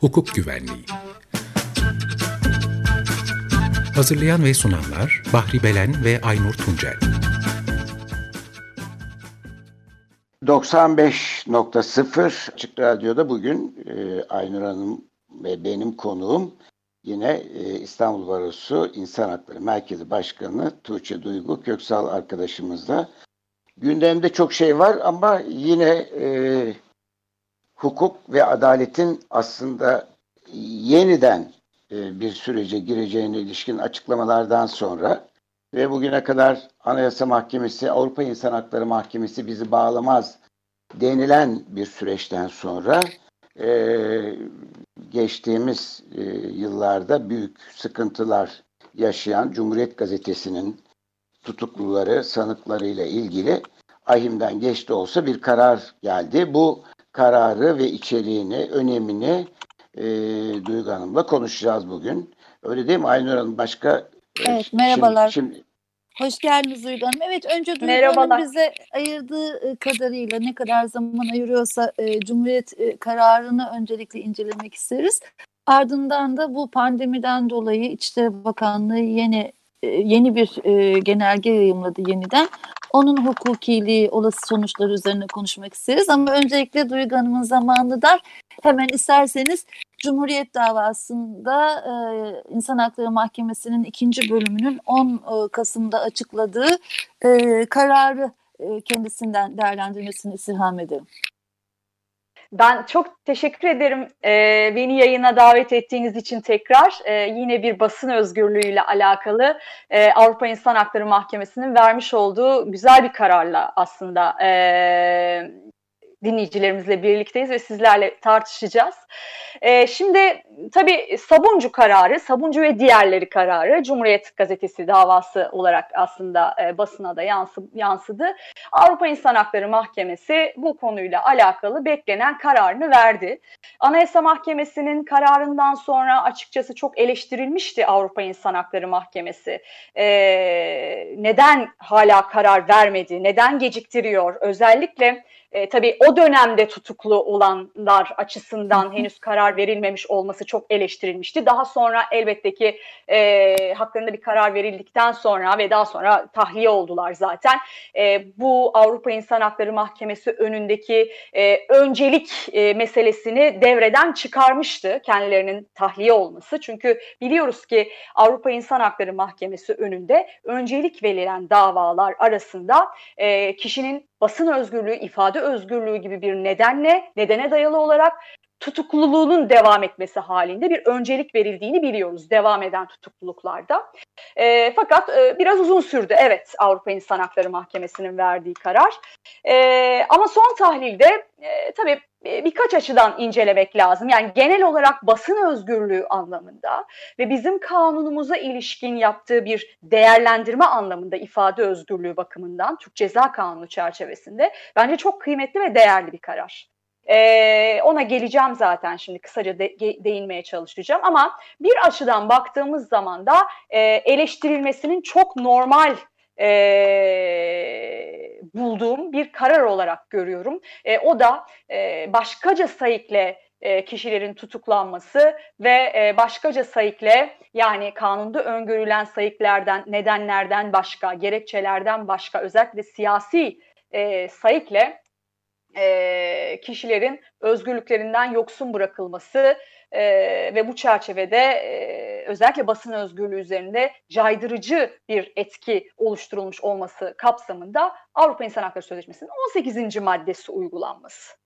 Hukuk Güvenliği. Hazırlayan ve sunanlar Bahri Belen ve Aynur Tuncel. 95.0 Açık Radyo'da bugün e, Aynur Hanım ve benim konuğum yine e, İstanbul Barosu İnsan Hakları Merkezi Başkanı Tuğçe Duygu Köksal arkadaşımızla. Gündemde çok şey var ama yine e, hukuk ve adaletin aslında yeniden e, bir sürece gireceğine ilişkin açıklamalardan sonra ve bugüne kadar Anayasa Mahkemesi, Avrupa İnsan Hakları Mahkemesi bizi bağlamaz denilen bir süreçten sonra e, geçtiğimiz e, yıllarda büyük sıkıntılar yaşayan Cumhuriyet Gazetesi'nin tutukluları, sanıklarıyla ilgili ahimden geç de olsa bir karar geldi. Bu kararı ve içeriğini, önemini e, Duygu Hanım'la konuşacağız bugün. Öyle değil mi Aynur Hanım? Başka e, Evet, merhabalar. Şimdi, şimdi Hoş geldiniz Duygu Hanım. Evet önce Duygu Hanım bize ayırdığı e, kadarıyla ne kadar zaman ayırıyorsa e, Cumhuriyet e, kararını öncelikle incelemek isteriz. Ardından da bu pandemiden dolayı İçişleri Bakanlığı yeni e, yeni bir e, genelge yayımladı yeniden. Onun hukukiliği, olası sonuçları üzerine konuşmak isteriz. Ama öncelikle Duygu Hanım'ın zamanı dar. Hemen isterseniz Cumhuriyet davasında e, İnsan Hakları Mahkemesi'nin ikinci bölümünün 10 e, Kasım'da açıkladığı e, kararı e, kendisinden değerlendirmesini istirham ederim. Ben çok teşekkür ederim e, beni yayına davet ettiğiniz için tekrar. E, yine bir basın özgürlüğüyle alakalı e, Avrupa İnsan Hakları Mahkemesi'nin vermiş olduğu güzel bir kararla aslında e, dinleyicilerimizle birlikteyiz ve sizlerle tartışacağız. E, şimdi tabii Sabuncu kararı, Sabuncu ve diğerleri kararı Cumhuriyet Gazetesi davası olarak aslında e, basına da yansı, yansıdı. Avrupa İnsan Hakları Mahkemesi bu konuyla alakalı beklenen kararını verdi. Anayasa Mahkemesi'nin kararından sonra açıkçası çok eleştirilmişti Avrupa İnsan Hakları Mahkemesi. E, neden hala karar vermedi, neden geciktiriyor? Özellikle e, tabii o dönemde tutuklu olanlar açısından henüz karar verilmemiş olması çok eleştirilmişti. Daha sonra elbette ki e, haklarında bir karar verildikten sonra ve daha sonra tahliye oldular zaten. E, bu Avrupa İnsan Hakları Mahkemesi önündeki e, öncelik e, meselesini devreden çıkarmıştı kendilerinin tahliye olması. Çünkü biliyoruz ki Avrupa İnsan Hakları Mahkemesi önünde öncelik verilen davalar arasında e, kişinin basın özgürlüğü, ifade özgürlüğü gibi bir nedenle, nedene dayalı olarak tutukluluğunun devam etmesi halinde bir öncelik verildiğini biliyoruz devam eden tutukluluklarda. E, fakat e, biraz uzun sürdü evet Avrupa İnsan Hakları Mahkemesi'nin verdiği karar. E, ama son tahlilde e, tabii e, birkaç açıdan incelemek lazım. Yani genel olarak basın özgürlüğü anlamında ve bizim kanunumuza ilişkin yaptığı bir değerlendirme anlamında ifade özgürlüğü bakımından Türk Ceza Kanunu çerçevesinde bence çok kıymetli ve değerli bir karar. Ee, ona geleceğim zaten şimdi kısaca de, değinmeye çalışacağım ama bir açıdan baktığımız zaman da e, eleştirilmesinin çok normal e, bulduğum bir karar olarak görüyorum. E, o da e, başkaca sayıkla e, kişilerin tutuklanması ve e, başkaca sayıkla yani kanunda öngörülen sayıklardan, nedenlerden başka, gerekçelerden başka özellikle siyasi e, sayıkla e, kişilerin özgürlüklerinden yoksun bırakılması e, ve bu çerçevede e, özellikle basın özgürlüğü üzerinde caydırıcı bir etki oluşturulmuş olması kapsamında Avrupa İnsan Hakları Sözleşmesi'nin 18. maddesi uygulanması.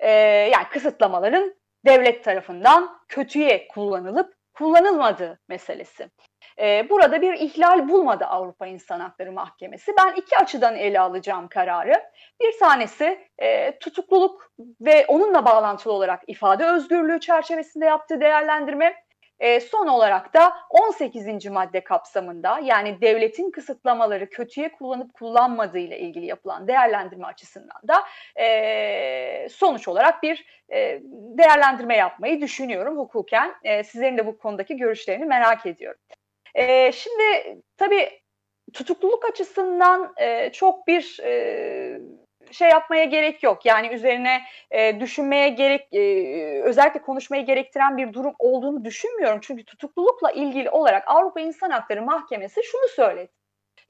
E, yani kısıtlamaların devlet tarafından kötüye kullanılıp kullanılmadığı meselesi. Ee, burada bir ihlal bulmadı Avrupa İnsan Hakları Mahkemesi. Ben iki açıdan ele alacağım kararı. Bir tanesi e, tutukluluk ve onunla bağlantılı olarak ifade özgürlüğü çerçevesinde yaptığı değerlendirme. E, son olarak da 18. madde kapsamında yani devletin kısıtlamaları kötüye kullanıp kullanmadığı ile ilgili yapılan değerlendirme açısından da e, sonuç olarak bir e, değerlendirme yapmayı düşünüyorum hukuken. E, sizlerin de bu konudaki görüşlerini merak ediyorum. E, şimdi tabii tutukluluk açısından e, çok bir e, şey yapmaya gerek yok. Yani üzerine e, düşünmeye gerek, e, özellikle konuşmayı gerektiren bir durum olduğunu düşünmüyorum. Çünkü tutuklulukla ilgili olarak Avrupa İnsan Hakları Mahkemesi şunu söyledi.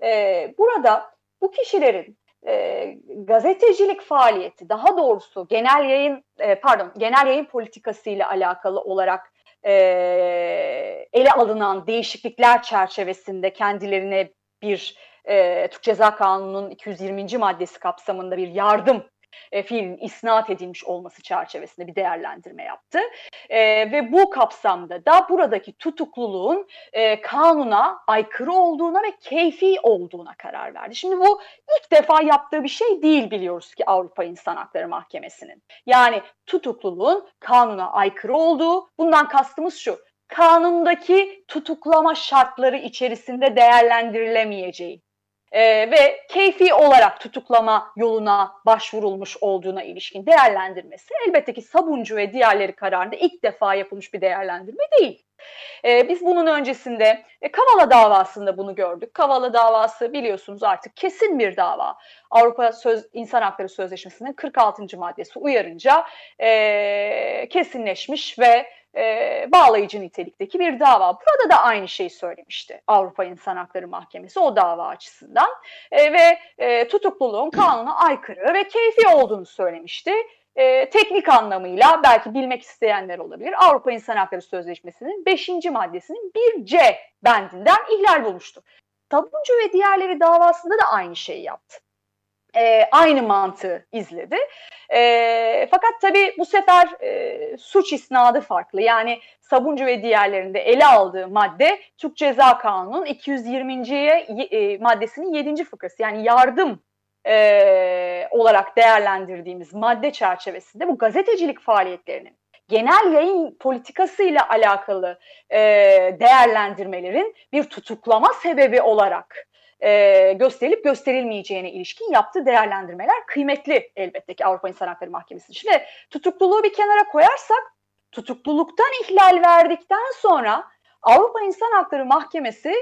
E, burada bu kişilerin e, gazetecilik faaliyeti, daha doğrusu genel yayın, e, pardon, genel yayın politikası ile alakalı olarak e, ele alınan değişiklikler çerçevesinde kendilerine bir e, Türk Ceza Kanunu'nun 220. maddesi kapsamında bir yardım e, fiilin isnat edilmiş olması çerçevesinde bir değerlendirme yaptı. E, ve bu kapsamda da buradaki tutukluluğun e, kanuna aykırı olduğuna ve keyfi olduğuna karar verdi. Şimdi bu ilk defa yaptığı bir şey değil biliyoruz ki Avrupa İnsan Hakları Mahkemesi'nin. Yani tutukluluğun kanuna aykırı olduğu, bundan kastımız şu, kanundaki tutuklama şartları içerisinde değerlendirilemeyeceği e, ve keyfi olarak tutuklama yoluna başvurulmuş olduğuna ilişkin değerlendirmesi elbette ki Sabuncu ve diğerleri kararında ilk defa yapılmış bir değerlendirme değil. E, biz bunun öncesinde e, Kavala davasında bunu gördük. Kavala davası biliyorsunuz artık kesin bir dava. Avrupa Söz, İnsan Hakları Sözleşmesi'nin 46. maddesi uyarınca e, kesinleşmiş ve e, bağlayıcı nitelikteki bir dava. Burada da aynı şeyi söylemişti Avrupa İnsan Hakları Mahkemesi o dava açısından e, ve e, tutukluluğun kanuna aykırı ve keyfi olduğunu söylemişti. E, teknik anlamıyla belki bilmek isteyenler olabilir. Avrupa İnsan Hakları Sözleşmesi'nin 5. maddesinin 1C bendinden ihlal bulmuştu. Sabuncu ve diğerleri davasında da aynı şeyi yaptı e, aynı mantığı izledi. E, fakat tabii bu sefer e, suç isnadı farklı. Yani Sabuncu ve diğerlerinde ele aldığı madde Türk Ceza Kanunu'nun 220. E, maddesinin 7. fıkrası. Yani yardım e, olarak değerlendirdiğimiz madde çerçevesinde bu gazetecilik faaliyetlerinin genel yayın politikası ile alakalı e, değerlendirmelerin bir tutuklama sebebi olarak e, gösterilip gösterilmeyeceğine ilişkin yaptığı değerlendirmeler kıymetli elbette ki Avrupa İnsan Hakları Mahkemesi için. Ve tutukluluğu bir kenara koyarsak tutukluluktan ihlal verdikten sonra Avrupa İnsan Hakları Mahkemesi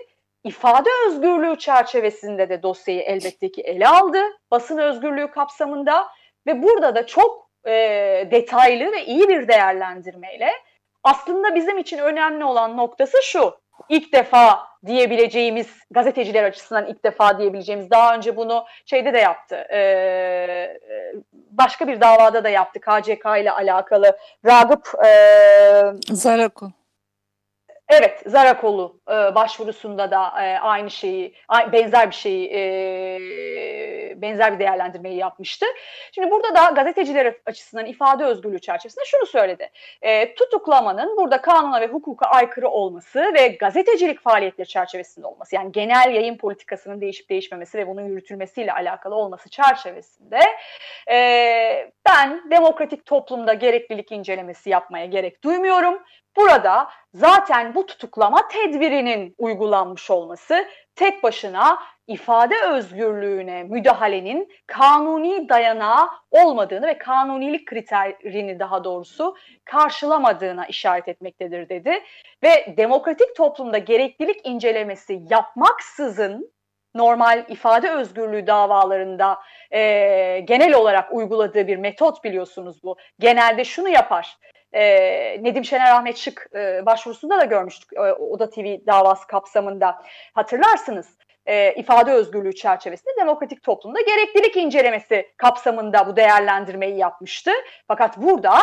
ifade özgürlüğü çerçevesinde de dosyayı elbette ki ele aldı basın özgürlüğü kapsamında ve burada da çok e, detaylı ve iyi bir değerlendirmeyle aslında bizim için önemli olan noktası şu ilk defa diyebileceğimiz gazeteciler açısından ilk defa diyebileceğimiz daha önce bunu şeyde de yaptı e, başka bir davada da yaptı KCK ile alakalı. Ragıp e, Zarakul Evet, Zarakolu e, başvurusunda da e, aynı şeyi, benzer bir şeyi, e, benzer bir değerlendirmeyi yapmıştı. Şimdi burada da gazeteciler açısından ifade özgürlüğü çerçevesinde şunu söyledi. E, tutuklamanın burada kanuna ve hukuka aykırı olması ve gazetecilik faaliyetleri çerçevesinde olması, yani genel yayın politikasının değişip değişmemesi ve bunun yürütülmesiyle alakalı olması çerçevesinde e, ben demokratik toplumda gereklilik incelemesi yapmaya gerek duymuyorum. Burada zaten bu tutuklama tedbirinin uygulanmış olması tek başına ifade özgürlüğüne müdahalenin kanuni dayanağı olmadığını ve kanunilik kriterini daha doğrusu karşılamadığına işaret etmektedir dedi. Ve demokratik toplumda gereklilik incelemesi yapmaksızın normal ifade özgürlüğü davalarında e, genel olarak uyguladığı bir metot biliyorsunuz bu. Genelde şunu yapar e, Nedim Şener Ahmet Şık e, başvurusunda da görmüştük e, Oda TV davası kapsamında hatırlarsınız e, ifade özgürlüğü çerçevesinde demokratik toplumda gereklilik incelemesi kapsamında bu değerlendirmeyi yapmıştı. Fakat burada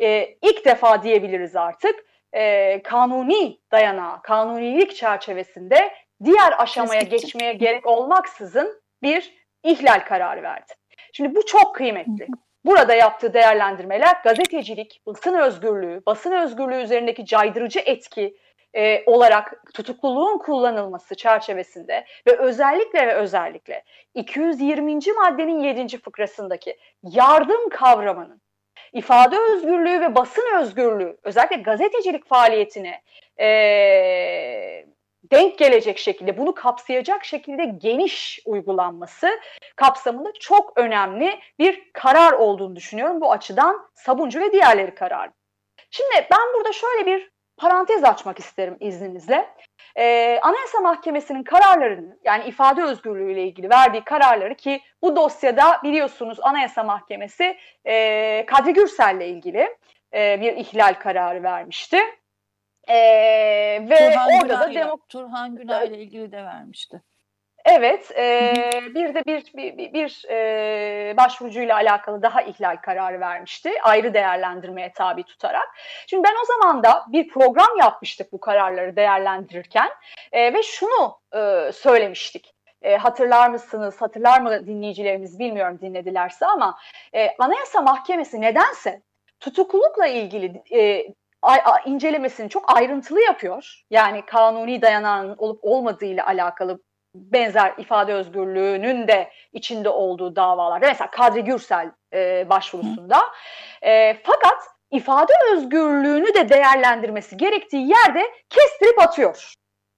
e, ilk defa diyebiliriz artık e, kanuni dayanağı, kanunilik çerçevesinde diğer aşamaya Kesinlikle. geçmeye gerek olmaksızın bir ihlal kararı verdi. Şimdi bu çok kıymetli. Burada yaptığı değerlendirmeler gazetecilik, basın özgürlüğü, basın özgürlüğü üzerindeki caydırıcı etki e, olarak tutukluluğun kullanılması çerçevesinde ve özellikle ve özellikle 220. maddenin 7. fıkrasındaki yardım kavramının ifade özgürlüğü ve basın özgürlüğü özellikle gazetecilik faaliyetine e, denk gelecek şekilde, bunu kapsayacak şekilde geniş uygulanması kapsamında çok önemli bir karar olduğunu düşünüyorum. Bu açıdan Sabuncu ve diğerleri karar. Şimdi ben burada şöyle bir parantez açmak isterim izninizle. e, Anayasa Mahkemesi'nin kararlarını yani ifade özgürlüğü ile ilgili verdiği kararları ki bu dosyada biliyorsunuz Anayasa Mahkemesi e, Kadri Gürsel ile ilgili e, bir ihlal kararı vermişti. E, ve Turhan orada Günay da demok Turhan Günay ile ilgili de vermişti. Evet, e, bir de bir bir, bir, bir e, başvurucuyla alakalı daha ihlal kararı vermişti. Ayrı değerlendirmeye tabi tutarak. Şimdi ben o zaman da bir program yapmıştık bu kararları değerlendirirken e, ve şunu e, söylemiştik. E, hatırlar mısınız, hatırlar mı dinleyicilerimiz bilmiyorum dinledilerse ama e, Anayasa Mahkemesi nedense tutuklulukla ilgili e, incelemesini çok ayrıntılı yapıyor. Yani kanuni dayanağın olup olmadığı ile alakalı benzer ifade özgürlüğünün de içinde olduğu davalarda mesela Kadri Gürsel e, başvurusunda e, fakat ifade özgürlüğünü de değerlendirmesi gerektiği yerde kestirip atıyor.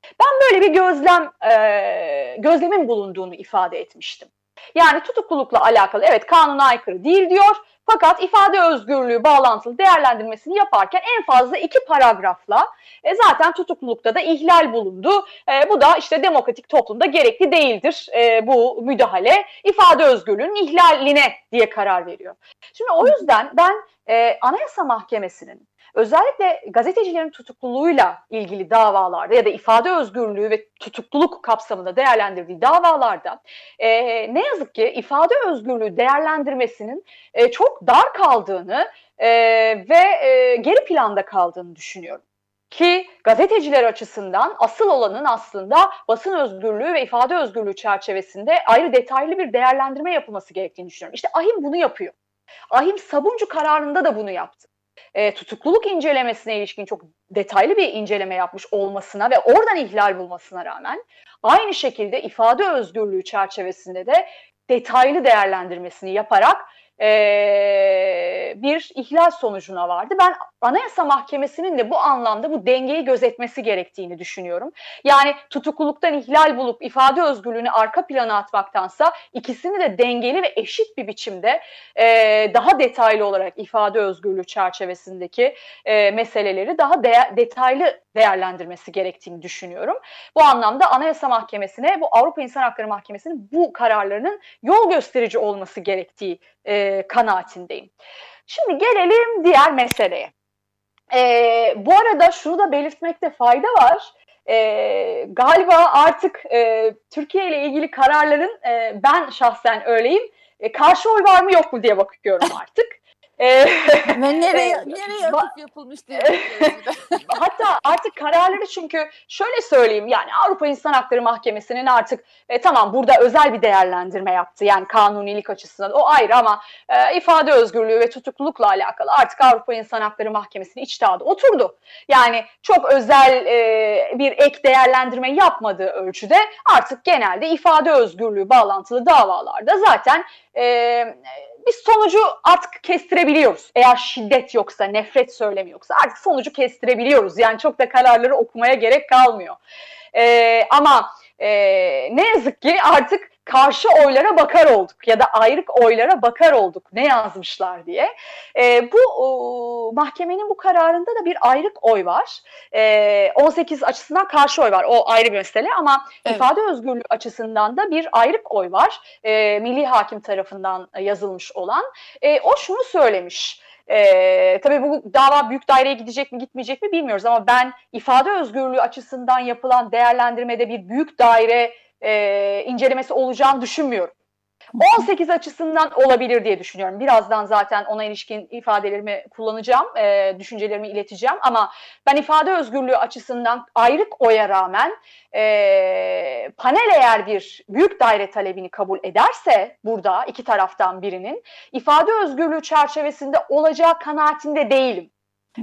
Ben böyle bir gözlem e, gözlemin bulunduğunu ifade etmiştim. Yani tutuklulukla alakalı evet kanuna aykırı değil diyor fakat ifade özgürlüğü bağlantılı değerlendirmesini yaparken en fazla iki paragrafla e, zaten tutuklulukta da ihlal bulundu. E, bu da işte demokratik toplumda gerekli değildir e, bu müdahale. ifade özgürlüğünün ihlaline diye karar veriyor. Şimdi o yüzden ben e, Anayasa Mahkemesi'nin özellikle gazetecilerin tutukluluğuyla ilgili davalarda ya da ifade özgürlüğü ve tutukluluk kapsamında değerlendirdiği davalarda e, ne yazık ki ifade özgürlüğü değerlendirmesinin e, çok dar kaldığını e, ve e, geri planda kaldığını düşünüyorum. Ki gazeteciler açısından asıl olanın aslında basın özgürlüğü ve ifade özgürlüğü çerçevesinde ayrı detaylı bir değerlendirme yapılması gerektiğini düşünüyorum. İşte Ahim bunu yapıyor. Ahim Sabuncu kararında da bunu yaptı e, tutukluluk incelemesine ilişkin çok detaylı bir inceleme yapmış olmasına ve oradan ihlal bulmasına rağmen aynı şekilde ifade özgürlüğü çerçevesinde de detaylı değerlendirmesini yaparak e, bir ihlal sonucuna vardı. Ben Anayasa Mahkemesi'nin de bu anlamda bu dengeyi gözetmesi gerektiğini düşünüyorum. Yani tutukluluktan ihlal bulup ifade özgürlüğünü arka plana atmaktansa ikisini de dengeli ve eşit bir biçimde e, daha detaylı olarak ifade özgürlüğü çerçevesindeki e, meseleleri daha de detaylı değerlendirmesi gerektiğini düşünüyorum. Bu anlamda Anayasa Mahkemesi'ne, bu Avrupa İnsan Hakları Mahkemesi'nin bu kararlarının yol gösterici olması gerektiği e, kanaatindeyim. Şimdi gelelim diğer meseleye. E, bu arada şunu da belirtmekte fayda var. E, galiba artık e, Türkiye ile ilgili kararların e, ben şahsen öyleyim. E, karşı oy var mı yok mu diye bakıyorum artık. Ve nereye, nereye atıp yapılmış diye. Hatta artık kararları çünkü şöyle söyleyeyim yani Avrupa İnsan Hakları Mahkemesi'nin artık e, tamam burada özel bir değerlendirme yaptı yani kanunilik açısından o ayrı ama e, ifade özgürlüğü ve tutuklulukla alakalı artık Avrupa İnsan Hakları Mahkemesi'nin içtihadı oturdu. Yani çok özel e, bir ek değerlendirme yapmadığı ölçüde artık genelde ifade özgürlüğü bağlantılı davalarda zaten e, biz sonucu artık kestirebiliyoruz. Eğer şiddet yoksa, nefret söylemi yoksa artık sonucu kestirebiliyoruz. Yani çok da kararları okumaya gerek kalmıyor. E, ama e, ne yazık ki artık karşı oylara bakar olduk ya da ayrık oylara bakar olduk ne yazmışlar diye. E, bu o, mahkemenin bu kararında da bir ayrık oy var. E, 18 açısından karşı oy var o ayrı bir mesele ama evet. ifade özgürlüğü açısından da bir ayrık oy var. E, Milli Hakim tarafından yazılmış olan. E, o şunu söylemiş. Ee, tabii bu dava büyük daireye gidecek mi gitmeyecek mi bilmiyoruz ama ben ifade özgürlüğü açısından yapılan değerlendirmede bir büyük daire e, incelemesi olacağını düşünmüyorum. 18 açısından olabilir diye düşünüyorum. Birazdan zaten ona ilişkin ifadelerimi kullanacağım, e, düşüncelerimi ileteceğim. Ama ben ifade özgürlüğü açısından ayrık oya rağmen e, panel eğer bir büyük daire talebini kabul ederse burada iki taraftan birinin ifade özgürlüğü çerçevesinde olacağı kanaatinde değilim.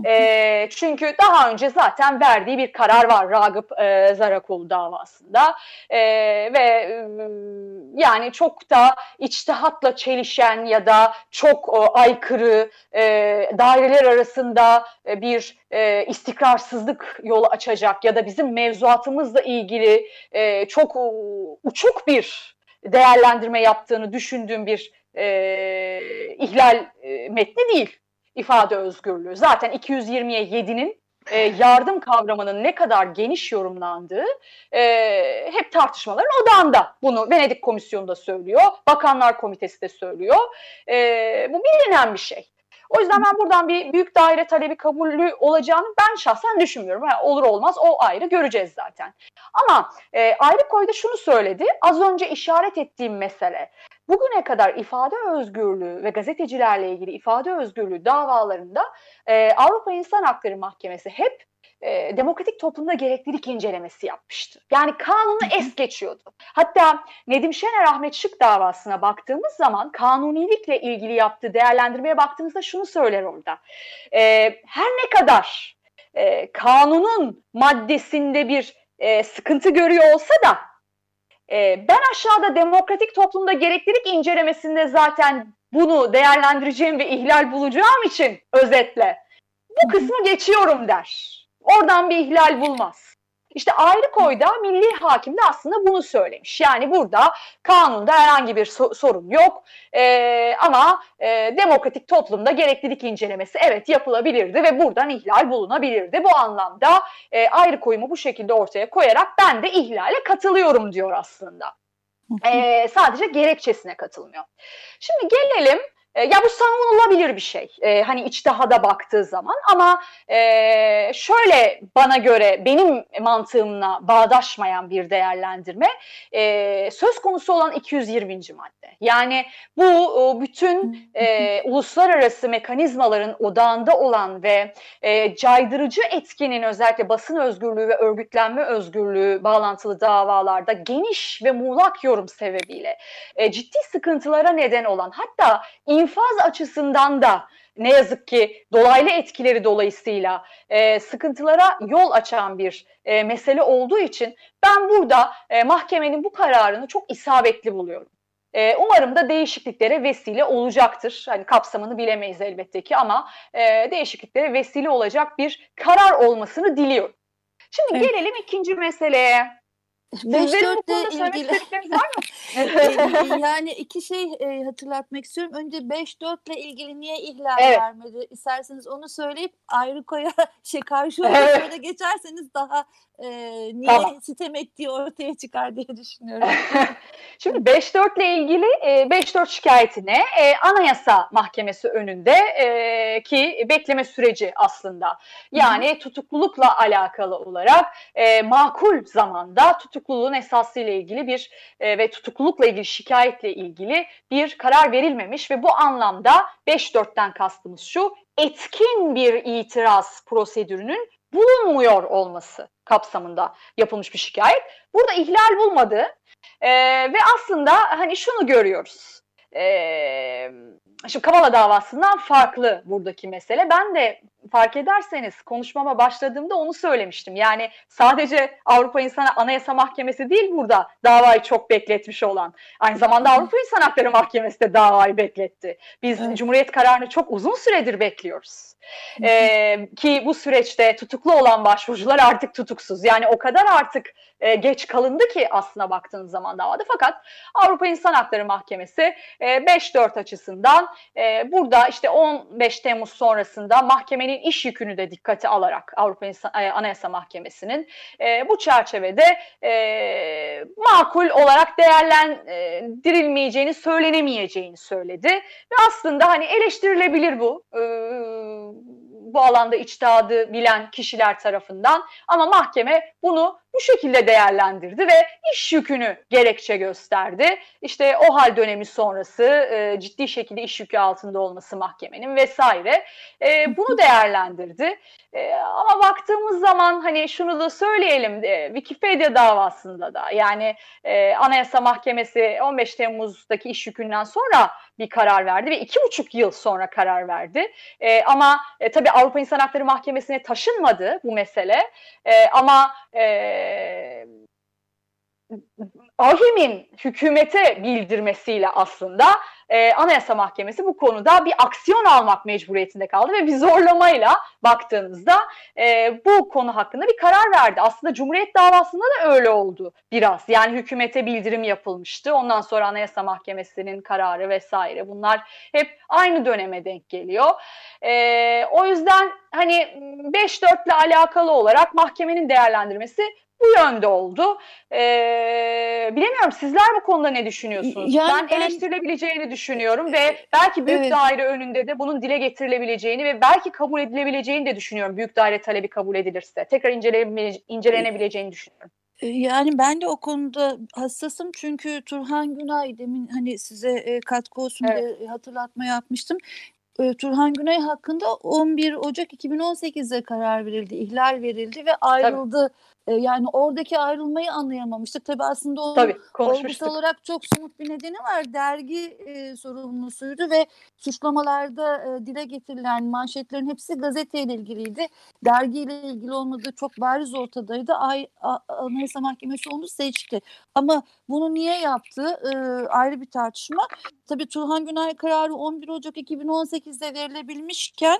E, çünkü daha önce zaten verdiği bir karar var Ragıp e, Zarakolu davasında. E, ve e, yani çok da içtihatla çelişen ya da çok e, aykırı e, daireler arasında e, bir e, istikrarsızlık yolu açacak ya da bizim mevzuatımızla ilgili e, çok e, uçuk bir değerlendirme yaptığını düşündüğüm bir e, ihlal e, metni değil ifade özgürlüğü. Zaten 220'ye 7'nin e, yardım kavramının ne kadar geniş yorumlandığı e, hep tartışmaların odağında. Bunu Venedik Komisyonu da söylüyor, Bakanlar Komitesi de söylüyor. E, bu bilinen bir şey. O yüzden ben buradan bir büyük daire talebi kabulü olacağını ben şahsen düşünmüyorum. Yani olur olmaz o ayrı göreceğiz zaten. Ama e, ayrı koyda şunu söyledi. Az önce işaret ettiğim mesele. Bugüne kadar ifade özgürlüğü ve gazetecilerle ilgili ifade özgürlüğü davalarında e, Avrupa İnsan Hakları Mahkemesi hep e, demokratik toplumda gereklilik incelemesi yapmıştı. Yani kanunu es geçiyordu. Hatta Nedim Şener Ahmet Şık davasına baktığımız zaman kanunilikle ilgili yaptığı değerlendirmeye baktığımızda şunu söyler orada. E, her ne kadar e, kanunun maddesinde bir e, sıkıntı görüyor olsa da e, ben aşağıda demokratik toplumda gereklilik incelemesinde zaten bunu değerlendireceğim ve ihlal bulacağım için özetle bu kısmı geçiyorum der. Oradan bir ihlal bulmaz. İşte ayrı koyda milli hakim de aslında bunu söylemiş. Yani burada kanunda herhangi bir so- sorun yok ee, ama e, demokratik toplumda gereklilik incelemesi evet yapılabilirdi ve buradan ihlal bulunabilirdi. Bu anlamda e, ayrı koyumu bu şekilde ortaya koyarak ben de ihlale katılıyorum diyor aslında. Ee, sadece gerekçesine katılmıyor. Şimdi gelelim e, ya bu savunulabilir bir şey. E, hani içtihada baktığı zaman ama e, şöyle bana göre benim mantığımla bağdaşmayan bir değerlendirme e, söz konusu olan 220. madde. Yani bu bütün e, uluslararası mekanizmaların odağında olan ve e, caydırıcı etkinin özellikle basın özgürlüğü ve örgütlenme özgürlüğü bağlantılı davalarda geniş ve muğlak yorum sebebiyle e, ciddi sıkıntılara neden olan hatta infaz açısından da ne yazık ki dolaylı etkileri dolayısıyla e, sıkıntılara yol açan bir e, mesele olduğu için ben burada e, mahkemenin bu kararını çok isabetli buluyorum. E, umarım da değişikliklere vesile olacaktır. Hani kapsamını bilemeyiz elbette ki ama e, değişikliklere vesile olacak bir karar olmasını diliyorum. Şimdi evet. gelelim ikinci meseleye. 5-4 ile ilgili yani iki şey e, hatırlatmak istiyorum. Önce 5-4 ile ilgili niye ihlal evet. vermedi? İsterseniz onu söyleyip ayrı koya şey karşı evet. geçerseniz daha e, niye tamam. sitem ettiği ortaya çıkar diye düşünüyorum. Şimdi 5-4 ile ilgili e, 5-4 şikayetine Anayasa Mahkemesi önünde ki bekleme süreci aslında. Yani Hı. tutuklulukla alakalı olarak makul zamanda tutukluluğun esası ile ilgili bir ve tutuklulukla ilgili şikayetle ilgili bir karar verilmemiş ve bu anlamda 5-4'ten kastımız şu etkin bir itiraz prosedürünün bulunmuyor olması kapsamında yapılmış bir şikayet. Burada ihlal bulmadı e, ve aslında hani şunu görüyoruz. E, şimdi Kavala davasından farklı buradaki mesele. Ben de fark ederseniz konuşmama başladığımda onu söylemiştim. Yani sadece Avrupa İnsan Anayasa Mahkemesi değil burada davayı çok bekletmiş olan. Aynı zamanda Avrupa İnsan Hakları Mahkemesi de davayı bekletti. Biz evet. Cumhuriyet kararını çok uzun süredir bekliyoruz. Ee, ki bu süreçte tutuklu olan başvurucular artık tutuksuz. Yani o kadar artık e, geç kalındı ki aslına baktığınız zaman davada. Fakat Avrupa İnsan Hakları Mahkemesi e, 5-4 açısından e, burada işte 15 Temmuz sonrasında mahkemenin iş yükünü de dikkate alarak Avrupa İnsan, e, Anayasa Mahkemesi'nin e, bu çerçevede e, makul olarak değerlendirilmeyeceğini söylenemeyeceğini söyledi. Ve aslında hani eleştirilebilir bu. E, bu alanda içtihadı bilen kişiler tarafından ama mahkeme bunu bu şekilde değerlendirdi ve iş yükünü gerekçe gösterdi. İşte o hal dönemi sonrası e, ciddi şekilde iş yükü altında olması mahkemenin vesaire e, bunu değerlendirdi. E, ama baktığımız zaman hani şunu da söyleyelim e, Wikipedia davasında da yani e, Anayasa Mahkemesi 15 Temmuz'daki iş yükünden sonra bir karar verdi ve iki buçuk yıl sonra karar verdi. E, ama e, tabii Avrupa İnsan Hakları Mahkemesi'ne taşınmadı bu mesele. E, ama e, AHİM'in hükümete bildirmesiyle aslında e, Anayasa Mahkemesi bu konuda bir aksiyon almak mecburiyetinde kaldı ve bir zorlamayla baktığınızda e, bu konu hakkında bir karar verdi. Aslında Cumhuriyet davasında da öyle oldu biraz. Yani hükümete bildirim yapılmıştı. Ondan sonra Anayasa Mahkemesi'nin kararı vesaire bunlar hep aynı döneme denk geliyor. E, o yüzden hani 5-4 ile alakalı olarak mahkemenin değerlendirmesi bu yönde oldu. Ee, bilemiyorum sizler bu konuda ne düşünüyorsunuz? Yani ben, ben eleştirilebileceğini düşünüyorum ve belki büyük evet. daire önünde de bunun dile getirilebileceğini ve belki kabul edilebileceğini de düşünüyorum. Büyük daire talebi kabul edilirse tekrar incelenebileceğini düşünüyorum. Yani ben de o konuda hassasım çünkü Turhan Günay demin hani size e, katkı olsun evet. diye hatırlatma yapmıştım. Ee, Turhan Günay hakkında 11 Ocak 2018'de karar verildi, ihlal verildi ve ayrıldı. Yani oradaki ayrılmayı anlayamamıştık. Tabii aslında onun Tabii, olgusal olarak çok somut bir nedeni var. Dergi e, sorumlusuydu ve suçlamalarda e, dile getirilen manşetlerin hepsi gazeteyle ilgiliydi. Dergiyle ilgili olmadığı çok bariz ortadaydı. Ay, a, Anayasa Mahkemesi onu seçti. Ama bunu niye yaptı? E, ayrı bir tartışma. Tabii Turhan Günay kararı 11 Ocak 2018'de verilebilmişken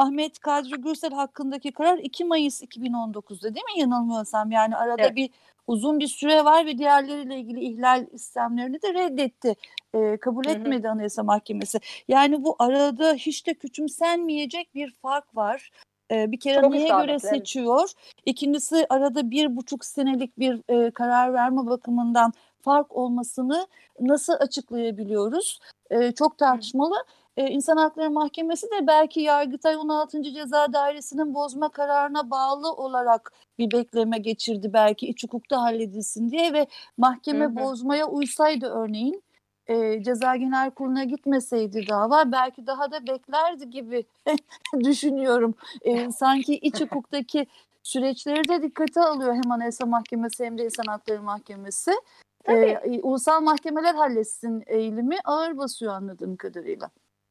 Ahmet Kadri Gürsel hakkındaki karar 2 Mayıs 2019'da değil mi yanılmıyorsam? Yani arada evet. bir uzun bir süre var ve diğerleriyle ilgili ihlal istemlerini de reddetti. E, kabul hı hı. etmedi Anayasa Mahkemesi. Yani bu arada hiç de küçümsenmeyecek bir fark var. E, bir kere Çok neye göre evet. seçiyor? İkincisi arada bir buçuk senelik bir e, karar verme bakımından fark olmasını nasıl açıklayabiliyoruz? E, çok tartışmalı. Hı e, İnsan Hakları Mahkemesi de belki Yargıtay 16. Ceza Dairesi'nin bozma kararına bağlı olarak bir bekleme geçirdi belki iç hukukta halledilsin diye ve mahkeme hı hı. bozmaya uysaydı örneğin e, ceza genel kuruluna gitmeseydi dava belki daha da beklerdi gibi düşünüyorum. E, sanki iç hukuktaki süreçleri de dikkate alıyor hem Anayasa Mahkemesi hem de İnsan Hakları Mahkemesi. Ee, ulusal mahkemeler halletsin eğilimi ağır basıyor anladığım kadarıyla.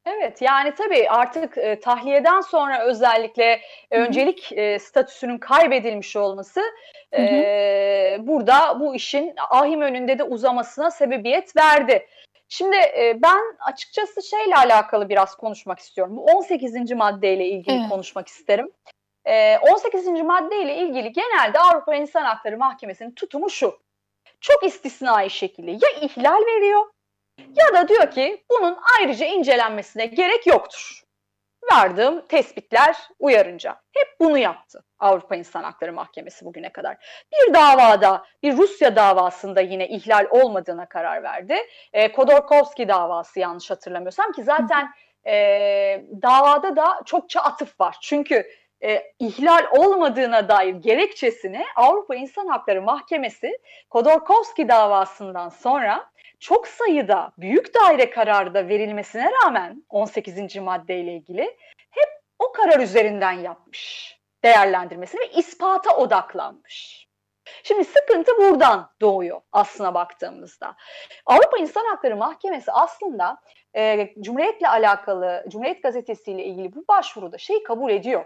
Evet yani tabii artık e, tahliyeden sonra özellikle Hı-hı. öncelik e, statüsünün kaybedilmiş olması e, burada bu işin ahim önünde de uzamasına sebebiyet verdi. Şimdi e, ben açıkçası şeyle alakalı biraz konuşmak istiyorum. Bu 18. maddeyle ilgili evet. konuşmak isterim. E, 18. maddeyle ilgili genelde Avrupa İnsan Hakları Mahkemesi'nin tutumu şu. Çok istisnai şekilde ya ihlal veriyor ya da diyor ki bunun ayrıca incelenmesine gerek yoktur. Vardığım tespitler uyarınca. Hep bunu yaptı Avrupa İnsan Hakları Mahkemesi bugüne kadar. Bir davada, bir Rusya davasında yine ihlal olmadığına karar verdi. E, Kodorkovski davası yanlış hatırlamıyorsam ki zaten e, davada da çokça atıf var. Çünkü e, ihlal olmadığına dair gerekçesini Avrupa İnsan Hakları Mahkemesi Kodorkovski davasından sonra çok sayıda büyük daire kararı da verilmesine rağmen 18. maddeyle ilgili hep o karar üzerinden yapmış değerlendirmesini ve ispata odaklanmış. Şimdi sıkıntı buradan doğuyor aslına baktığımızda. Avrupa İnsan Hakları Mahkemesi aslında e, Cumhuriyet'le alakalı, Cumhuriyet Gazetesi ile ilgili bu başvuruda şey kabul ediyor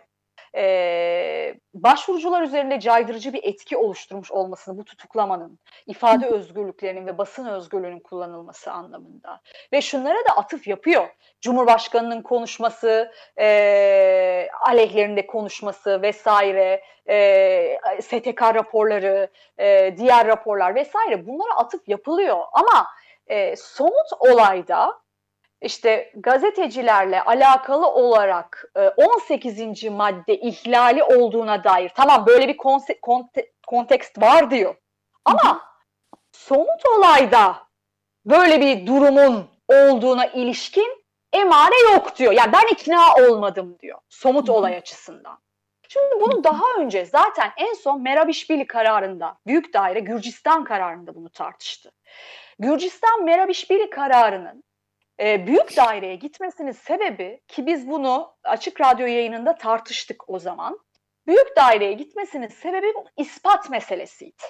e, başvurucular üzerinde caydırıcı bir etki oluşturmuş olmasını bu tutuklamanın, ifade özgürlüklerinin ve basın özgürlüğünün kullanılması anlamında. Ve şunlara da atıf yapıyor. Cumhurbaşkanının konuşması, e, aleyhlerinde konuşması vesaire, e, STK raporları, e, diğer raporlar vesaire bunlara atıf yapılıyor. Ama e, somut olayda işte gazetecilerle alakalı olarak 18. E, madde ihlali olduğuna dair tamam böyle bir konse- konte- kontekst var diyor. Ama somut olayda böyle bir durumun olduğuna ilişkin emare yok diyor. Yani ben ikna olmadım diyor somut olay açısından. Şimdi bunu daha önce zaten en son Merabişvili kararında, Büyük Daire Gürcistan kararında bunu tartıştı. Gürcistan Merabişvili kararının e, büyük daireye gitmesinin sebebi ki biz bunu açık radyo yayınında tartıştık o zaman. Büyük daireye gitmesinin sebebi bu ispat meselesiydi.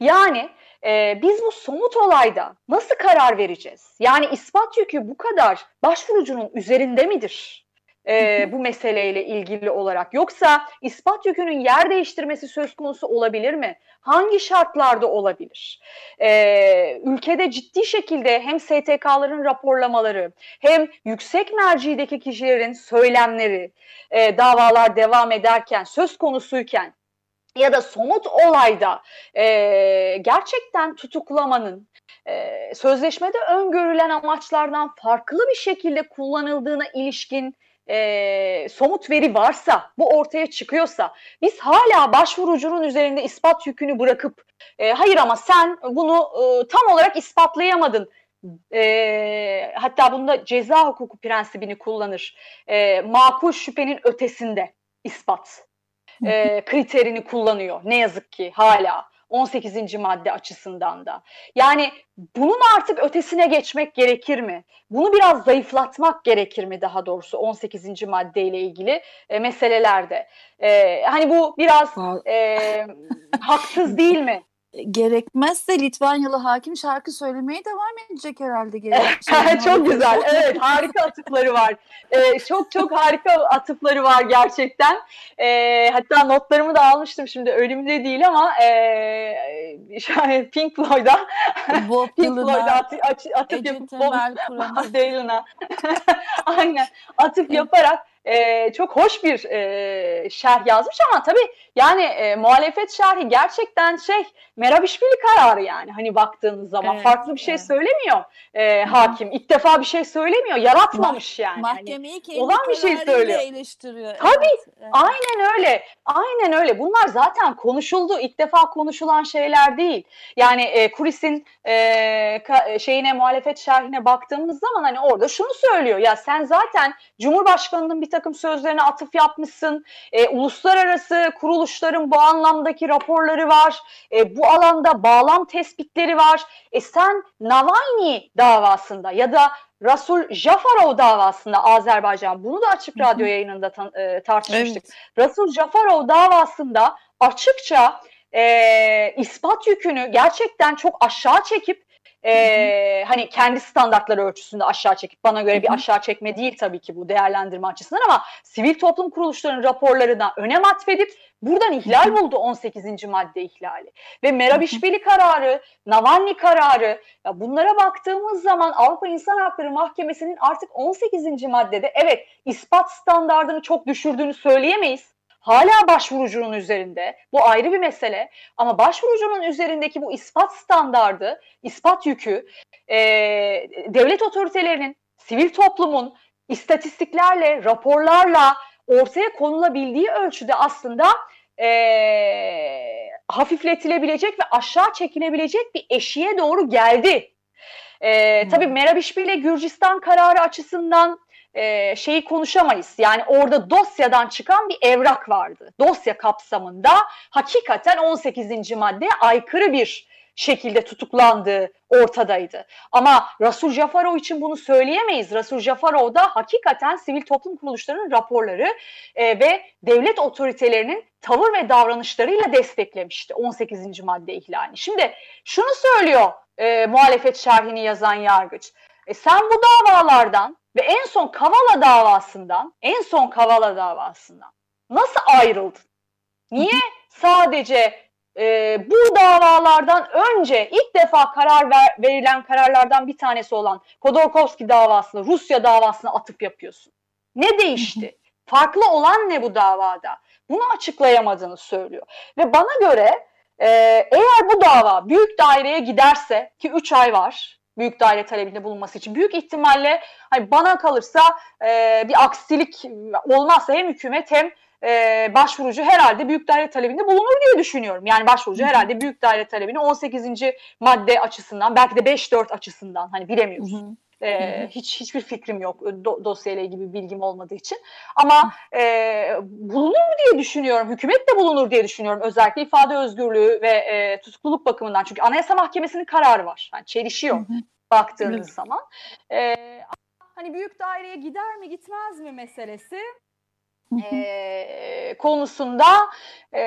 Yani e, biz bu somut olayda nasıl karar vereceğiz? Yani ispat yükü bu kadar başvurucunun üzerinde midir? E, bu meseleyle ilgili olarak? Yoksa ispat yükünün yer değiştirmesi söz konusu olabilir mi? Hangi şartlarda olabilir? E, ülkede ciddi şekilde hem STK'ların raporlamaları hem yüksek mercideki kişilerin söylemleri e, davalar devam ederken söz konusuyken ya da somut olayda e, gerçekten tutuklamanın e, sözleşmede öngörülen amaçlardan farklı bir şekilde kullanıldığına ilişkin e, somut veri varsa, bu ortaya çıkıyorsa, biz hala başvurucunun üzerinde ispat yükünü bırakıp, e, hayır ama sen bunu e, tam olarak ispatlayamadın, e, hatta bunda ceza hukuku prensibini kullanır, e, makul şüphenin ötesinde ispat e, kriterini kullanıyor. Ne yazık ki hala 18. madde açısından da. Yani bunun artık ötesine geçmek gerekir mi? Bunu biraz zayıflatmak gerekir mi daha doğrusu 18. maddeyle ilgili e, meselelerde? E, hani bu biraz e, haksız değil mi? Gerekmezse Litvanyalı hakim şarkı söylemeye devam edecek herhalde. Şey, çok güzel. Evet harika atıfları var. Ee, çok çok harika atıfları var gerçekten. Ee, hatta notlarımı da almıştım şimdi önümde değil ama e, Pink Floyd'a Pink Floyd'a atıf, atıf yapıp Bob Dylan'a aynen atıf yaparak e, çok hoş bir e, şerh yazmış ama tabii yani e, muhalefet şerhi gerçekten şey Merabişvili kararı yani hani baktığınız zaman evet, farklı bir şey evet. söylemiyor e, hakim. İlk defa bir şey söylemiyor. Yaratmamış yani. Hani Mahkemeyi kendi olan bir şey söylüyor. eleştiriyor. Tabii. Evet, evet. Aynen öyle. Aynen öyle. Bunlar zaten konuşuldu. İlk defa konuşulan şeyler değil. Yani e, Kuris'in e, ka, şeyine muhalefet şerhine baktığımız zaman hani orada şunu söylüyor. Ya sen zaten Cumhurbaşkanının bir takım sözlerine atıf yapmışsın. E, uluslararası kuruluşların bu anlamdaki raporları var. E, bu alanda bağlam tespitleri var. E sen Navalny davasında ya da Rasul Jafarov davasında Azerbaycan bunu da açık radyo yayınında e, tartışmıştık. Evet. Rasul Jafarov davasında açıkça e, ispat yükünü gerçekten çok aşağı çekip e, hani kendi standartları ölçüsünde aşağı çekip bana göre bir aşağı çekme değil tabii ki bu değerlendirme açısından ama sivil toplum kuruluşlarının raporlarına önem atfedip buradan ihlal buldu 18. madde ihlali. Ve Merabişvili kararı, Navalny kararı ya bunlara baktığımız zaman Avrupa İnsan Hakları Mahkemesi'nin artık 18. maddede evet ispat standartını çok düşürdüğünü söyleyemeyiz. Hala başvurucunun üzerinde. Bu ayrı bir mesele. Ama başvurucunun üzerindeki bu ispat standardı, ispat yükü e, devlet otoritelerinin, sivil toplumun istatistiklerle, raporlarla ortaya konulabildiği ölçüde aslında e, hafifletilebilecek ve aşağı çekilebilecek bir eşiğe doğru geldi. E. Tabii Merabişbi ile Gürcistan kararı açısından e, şeyi konuşamayız. Yani orada dosyadan çıkan bir evrak vardı. Dosya kapsamında hakikaten 18. maddeye aykırı bir şekilde tutuklandığı ortadaydı. Ama Rasul Jafarov için bunu söyleyemeyiz. Rasul Jafarov da hakikaten sivil toplum kuruluşlarının raporları e, ve devlet otoritelerinin tavır ve davranışlarıyla desteklemişti 18. madde ihlalini. Şimdi şunu söylüyor e, muhalefet şerhini yazan yargıç. E, sen bu davalardan ve en son Kavala davasından, en son Kavala davasından nasıl ayrıldın? Niye sadece e, bu davalardan önce ilk defa karar ver, verilen kararlardan bir tanesi olan Kodorkovski davasını, Rusya davasına atıp yapıyorsun? Ne değişti? Farklı olan ne bu davada? Bunu açıklayamadığını söylüyor. Ve bana göre e, eğer bu dava büyük daireye giderse ki 3 ay var büyük daire talebinde bulunması için. Büyük ihtimalle hani bana kalırsa e, bir aksilik olmazsa hem hükümet hem e, başvurucu herhalde büyük daire talebinde bulunur diye düşünüyorum. Yani başvurucu hı herhalde büyük daire talebini 18. madde açısından belki de 5-4 açısından hani bilemiyoruz. Hı Ee, hiç hiçbir fikrim yok do, dosyayla ilgili bilgim olmadığı için. Ama e, bulunur diye düşünüyorum hükümet de bulunur diye düşünüyorum. Özellikle ifade özgürlüğü ve e, tutukluluk bakımından. Çünkü Anayasa Mahkemesi'nin kararı var. Yani çelişiyor baktığınız zaman. E, hani büyük daireye gider mi gitmez mi meselesi e, konusunda e,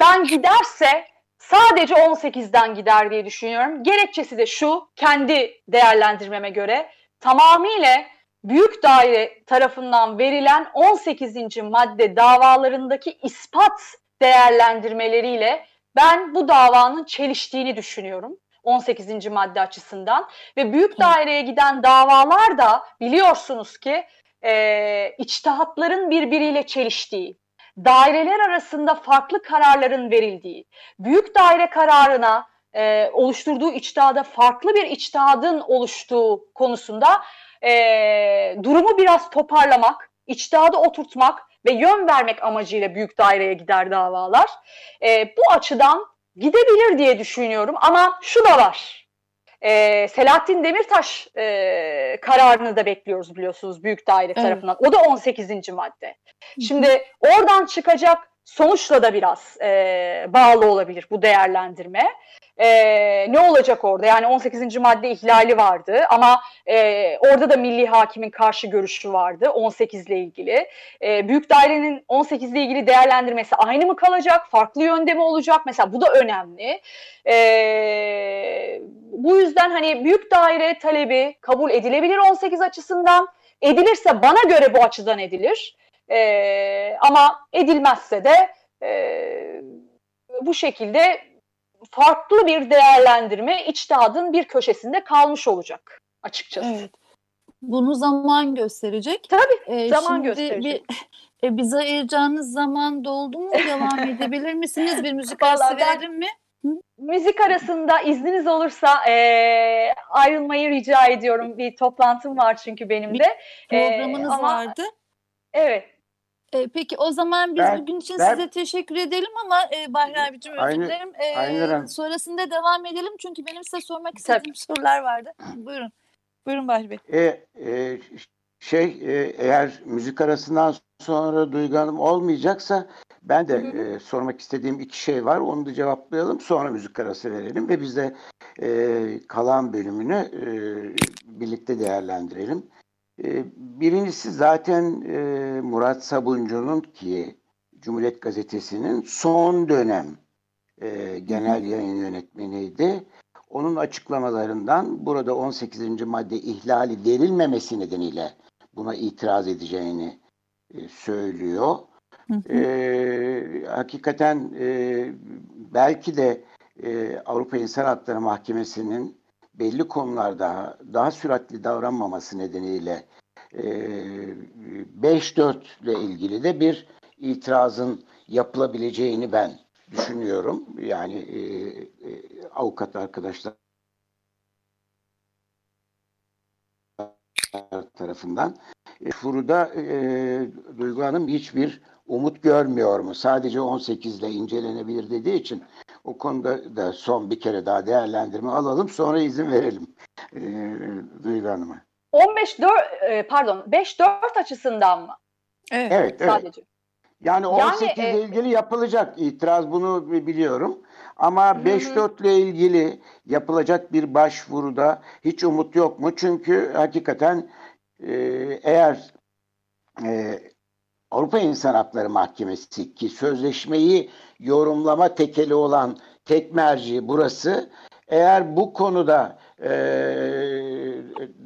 ben giderse sadece 18'den gider diye düşünüyorum. Gerekçesi de şu kendi değerlendirmeme göre tamamıyla büyük daire tarafından verilen 18. madde davalarındaki ispat değerlendirmeleriyle ben bu davanın çeliştiğini düşünüyorum. 18. madde açısından ve büyük daireye giden davalar da biliyorsunuz ki e, içtihatların birbiriyle çeliştiği, daireler arasında farklı kararların verildiği, büyük daire kararına e, oluşturduğu içtihada farklı bir içtihadın oluştuğu konusunda e, durumu biraz toparlamak, içtihadı oturtmak ve yön vermek amacıyla büyük daireye gider davalar. E, bu açıdan gidebilir diye düşünüyorum ama şu da var. E, Selahattin Demirtaş e, kararını da bekliyoruz biliyorsunuz büyük daire evet. tarafından. O da 18. madde. Şimdi oradan çıkacak sonuçla da biraz e, bağlı olabilir bu değerlendirme e, ne olacak orada? Yani 18. madde ihlali vardı ama e, orada da milli hakimin karşı görüşü vardı 18 ile ilgili. E, büyük dairenin 18 ile ilgili değerlendirmesi aynı mı kalacak? Farklı yönde mi olacak? Mesela bu da önemli. E, bu yüzden hani büyük daire talebi kabul edilebilir 18 açısından. Edilirse bana göre bu açıdan edilir. E, ama edilmezse de e, bu şekilde farklı bir değerlendirme içtihadın bir köşesinde kalmış olacak açıkçası. Evet. Bunu zaman gösterecek. Tabii ee, zaman gösterecek. Bir, e, bize ayıracağınız zaman doldu mu? Devam edebilir misiniz? Bir müzik arası verelim mi? Müzik arasında izniniz olursa e, ayrılmayı rica ediyorum. Bir toplantım var çünkü benim de. Bir programınız e, ama, vardı. Evet. E, peki o zaman biz ben, bugün için ben, size teşekkür edelim ama e, Bahri abicim özür dilerim. E, sonrasında devam edelim çünkü benim size sormak istediğim Tabii. sorular vardı. Buyurun. Buyurun Bahri Bey. E, e, şey e, eğer müzik arasından sonra Duygu Hanım olmayacaksa ben de e, sormak istediğim iki şey var. Onu da cevaplayalım. Sonra müzik arası verelim ve biz de e, kalan bölümünü e, birlikte değerlendirelim. Ee, birincisi zaten e, Murat Sabuncu'nun ki Cumhuriyet Gazetesi'nin son dönem e, genel yayın yönetmeniydi. Onun açıklamalarından burada 18. madde ihlali verilmemesi nedeniyle buna itiraz edeceğini e, söylüyor. E, hakikaten e, belki de e, Avrupa İnsan Hakları Mahkemesi'nin belli konularda daha süratli davranmaması nedeniyle e, 5-4 ile ilgili de bir itirazın yapılabileceğini ben düşünüyorum. Yani e, e, avukat arkadaşlar tarafından. E, Furu'da e, Duygu Hanım hiçbir umut görmüyor mu? Sadece 18 ile incelenebilir dediği için o konuda da son bir kere daha değerlendirme alalım sonra izin verelim e, Duygu Hanım'a. 15 4 e, pardon 5 4 açısından mı? Evet, evet. Sadece. Yani 18 yani, ile e, ilgili yapılacak itiraz bunu biliyorum. Ama 5-4 ile ilgili yapılacak bir başvuruda hiç umut yok mu? Çünkü hakikaten e, eğer e, Avrupa İnsan Hakları Mahkemesi ki sözleşmeyi yorumlama tekeli olan tek merci burası. Eğer bu konuda e,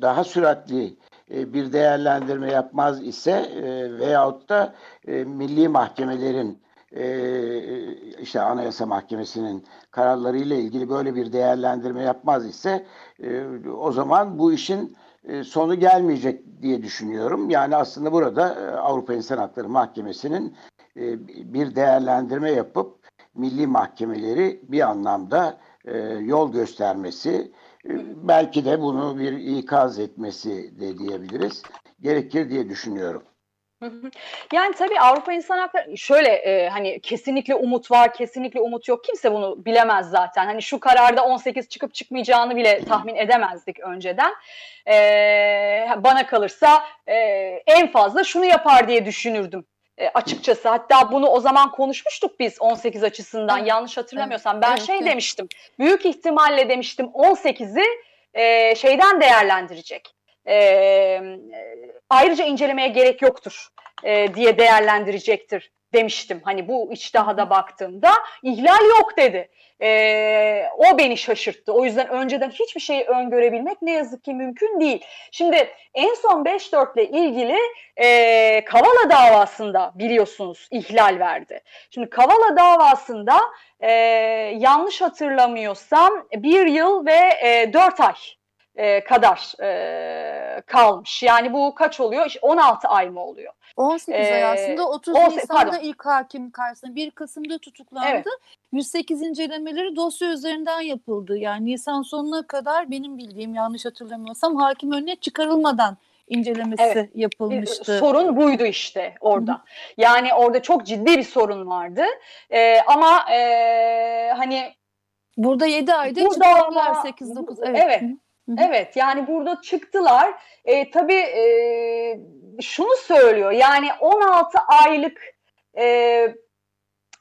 daha süratli e, bir değerlendirme yapmaz ise e, veyahut da e, milli mahkemelerin e, işte Anayasa Mahkemesi'nin kararlarıyla ilgili böyle bir değerlendirme yapmaz ise e, o zaman bu işin e, sonu gelmeyecek diye düşünüyorum. Yani aslında burada e, Avrupa İnsan Hakları Mahkemesi'nin e, bir değerlendirme yapıp milli mahkemeleri bir anlamda yol göstermesi, belki de bunu bir ikaz etmesi de diyebiliriz, gerekir diye düşünüyorum. Yani tabii Avrupa İnsan Hakları şöyle e, hani kesinlikle umut var, kesinlikle umut yok. Kimse bunu bilemez zaten. Hani şu kararda 18 çıkıp çıkmayacağını bile tahmin edemezdik önceden. E, bana kalırsa e, en fazla şunu yapar diye düşünürdüm e, açıkçası. Hatta bunu o zaman konuşmuştuk biz 18 açısından. Evet. Yanlış hatırlamıyorsam ben evet, şey evet. demiştim. Büyük ihtimalle demiştim 18'i e, şeyden değerlendirecek e, ayrıca incelemeye gerek yoktur e, diye değerlendirecektir demiştim. Hani bu içtihada baktığımda ihlal yok dedi. E, o beni şaşırttı. O yüzden önceden hiçbir şeyi öngörebilmek ne yazık ki mümkün değil. Şimdi en son 5-4 ile ilgili e, Kavala davasında biliyorsunuz ihlal verdi. Şimdi Kavala davasında e, yanlış hatırlamıyorsam bir yıl ve e, 4 ay e, kadar e, kalmış. Yani bu kaç oluyor? İşte 16 ay mı oluyor? 18 ee, ay aslında 30 18, Nisan'da pardon. ilk hakim karşısında 1 Kasım'da tutuklandı. Evet. 108 incelemeleri dosya üzerinden yapıldı. Yani Nisan sonuna kadar benim bildiğim yanlış hatırlamıyorsam hakim önüne çıkarılmadan incelemesi evet. yapılmıştı. Sorun buydu işte orada. Hı. Yani orada çok ciddi bir sorun vardı. Ee, ama e, hani burada 7 ayda çıkardılar 8-9. Evet. evet. Evet yani burada çıktılar. E, tabii e, şunu söylüyor yani 16 aylık e,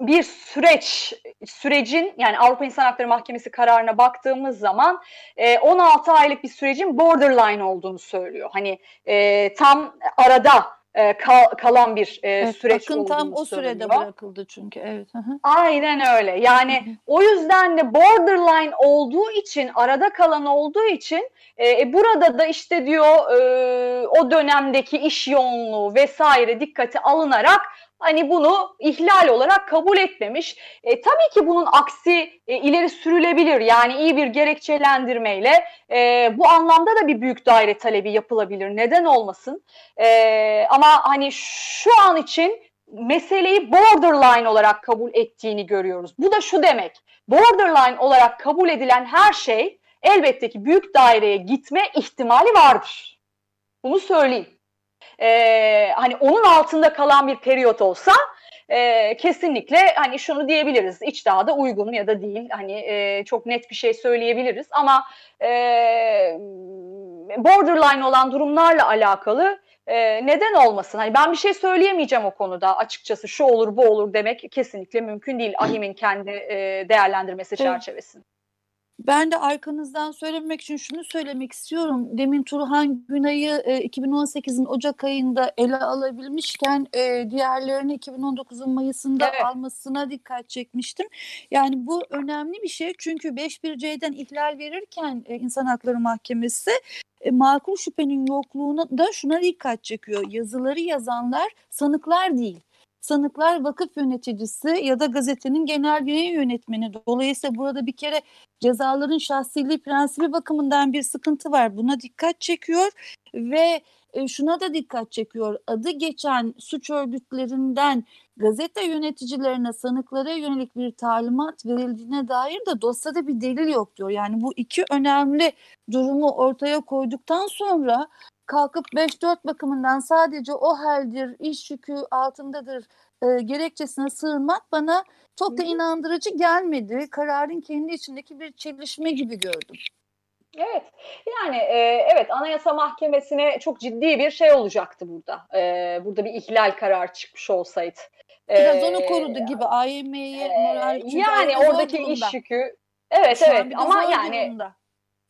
bir süreç sürecin yani Avrupa İnsan Hakları Mahkemesi kararına baktığımız zaman e, 16 aylık bir sürecin borderline olduğunu söylüyor. Hani e, tam arada e, kal, kalan bir e, evet, süreç olduğunu tam o söylüyor. sürede bırakıldı çünkü. Evet. Hı hı. Aynen öyle. Yani hı hı. o yüzden de borderline olduğu için arada kalan olduğu için e, e, burada da işte diyor e, o dönemdeki iş yoğunluğu vesaire dikkate alınarak hani bunu ihlal olarak kabul etmemiş. E, tabii ki bunun aksi e, ileri sürülebilir. Yani iyi bir gerekçelendirmeyle e, bu anlamda da bir büyük daire talebi yapılabilir. Neden olmasın? E, ama hani şu an için meseleyi borderline olarak kabul ettiğini görüyoruz. Bu da şu demek. Borderline olarak kabul edilen her şey elbette ki büyük daireye gitme ihtimali vardır. Bunu söyleyeyim. Ee, hani onun altında kalan bir periyot olsa e, kesinlikle hani şunu diyebiliriz iç daha da uygun ya da değil hani e, çok net bir şey söyleyebiliriz ama e, borderline olan durumlarla alakalı e, neden olmasın? Hani ben bir şey söyleyemeyeceğim o konuda açıkçası şu olur bu olur demek kesinlikle mümkün değil Ahim'in kendi e, değerlendirmesi çerçevesinde. Ben de arkanızdan söylemek için şunu söylemek istiyorum. Demin Turhan Günay'ı e, 2018'in Ocak ayında ele alabilmişken e, diğerlerini 2019'un Mayıs'ında evet. almasına dikkat çekmiştim. Yani bu önemli bir şey çünkü 5.1C'den ihlal verirken e, İnsan Hakları Mahkemesi e, makul şüphenin yokluğuna da şuna dikkat çekiyor. Yazıları yazanlar sanıklar değil sanıklar vakıf yöneticisi ya da gazetenin genel yayın yönetmeni. Dolayısıyla burada bir kere cezaların şahsiliği prensibi bakımından bir sıkıntı var. Buna dikkat çekiyor ve e, şuna da dikkat çekiyor. Adı geçen suç örgütlerinden gazete yöneticilerine, sanıklara yönelik bir talimat verildiğine dair de dosyada bir delil yok diyor. Yani bu iki önemli durumu ortaya koyduktan sonra kalkıp 5-4 bakımından sadece o haldir, iş yükü altındadır e, gerekçesine sığınmak bana çok da inandırıcı gelmedi. Kararın kendi içindeki bir çelişme gibi gördüm. Evet yani e, evet Anayasa Mahkemesi'ne çok ciddi bir şey olacaktı burada. E, burada bir ihlal kararı çıkmış olsaydı. Biraz e, onu korudu gibi AYM'ye e, moral Yani oradaki iş yükü evet Şu evet ama yani durumda.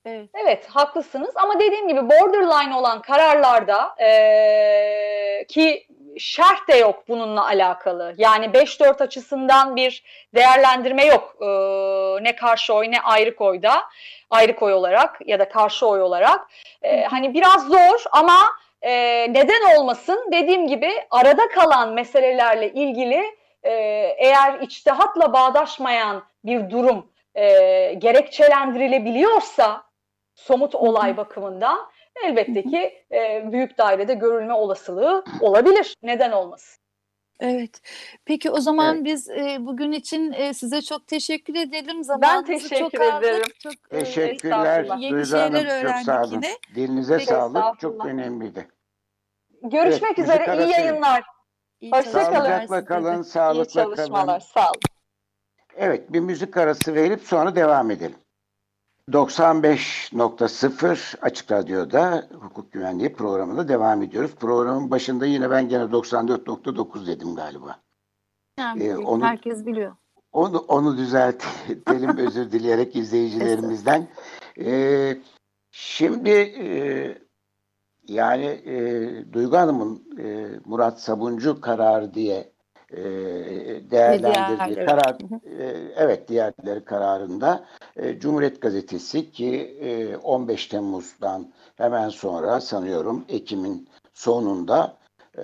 Evet. evet haklısınız ama dediğim gibi borderline olan kararlarda e, ki şerh de yok bununla alakalı. Yani 5-4 açısından bir değerlendirme yok. E, ne karşı oy ne ayrı koyda. Ayrı koy olarak ya da karşı oy olarak. E, hani biraz zor ama e, neden olmasın dediğim gibi arada kalan meselelerle ilgili e, eğer içtihatla bağdaşmayan bir durum e, gerekçelendirilebiliyorsa somut olay bakımından elbette ki e, büyük dairede görülme olasılığı olabilir. Neden olmasın? Evet. Peki o zaman evet. biz e, bugün için e, size çok teşekkür edelim. Zamanınızı ben teşekkür çok ederim. Aldık. Çok, e, Teşekkürler. E, yeni Duygu şeyler Hanım, öğrendik çok sağ olun. yine. Dilinize Peki, sağlık. Çok önemliydi. Görüşmek evet, üzere. İyi yayınlar. Hoşçakalın. Sağlıcakla kalın. Sağlıkla İyi çalışmalar. Kalın. Sağ olun. Evet bir müzik arası verip sonra devam edelim. 95.0 Açık Radyo'da hukuk güvenliği programında devam ediyoruz. Programın başında yine ben gene 94.9 dedim galiba. Yani ee, onu, herkes biliyor. Onu, onu düzeltelim özür dileyerek izleyicilerimizden. Ee, şimdi e, yani e, Duygu Hanım'ın e, Murat Sabuncu kararı diye e, değerlendirdiği karar e, evet diğerleri kararında. E, Cumhuriyet Gazetesi ki e, 15 Temmuz'dan hemen sonra sanıyorum Ekim'in sonunda e,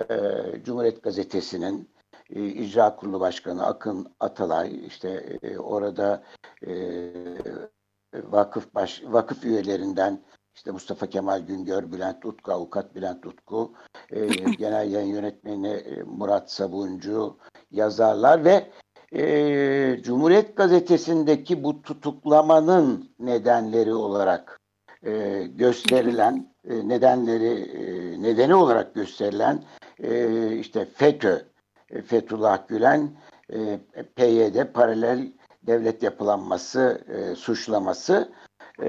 Cumhuriyet Gazetesi'nin e, İcra Kurulu Başkanı Akın Atalay işte e, orada e, vakıf baş, vakıf üyelerinden işte Mustafa Kemal Güngör, Bülent Utku, Avukat Bülent Utku, e, Genel Yayın Yönetmeni e, Murat Sabuncu, yazarlar ve e, Cumhuriyet Gazetesi'ndeki bu tutuklamanın nedenleri olarak e, gösterilen e, nedenleri e, nedeni olarak gösterilen e, işte FETÖ, e, Fethullah Gülen, e, PYD paralel devlet yapılanması e, suçlaması e,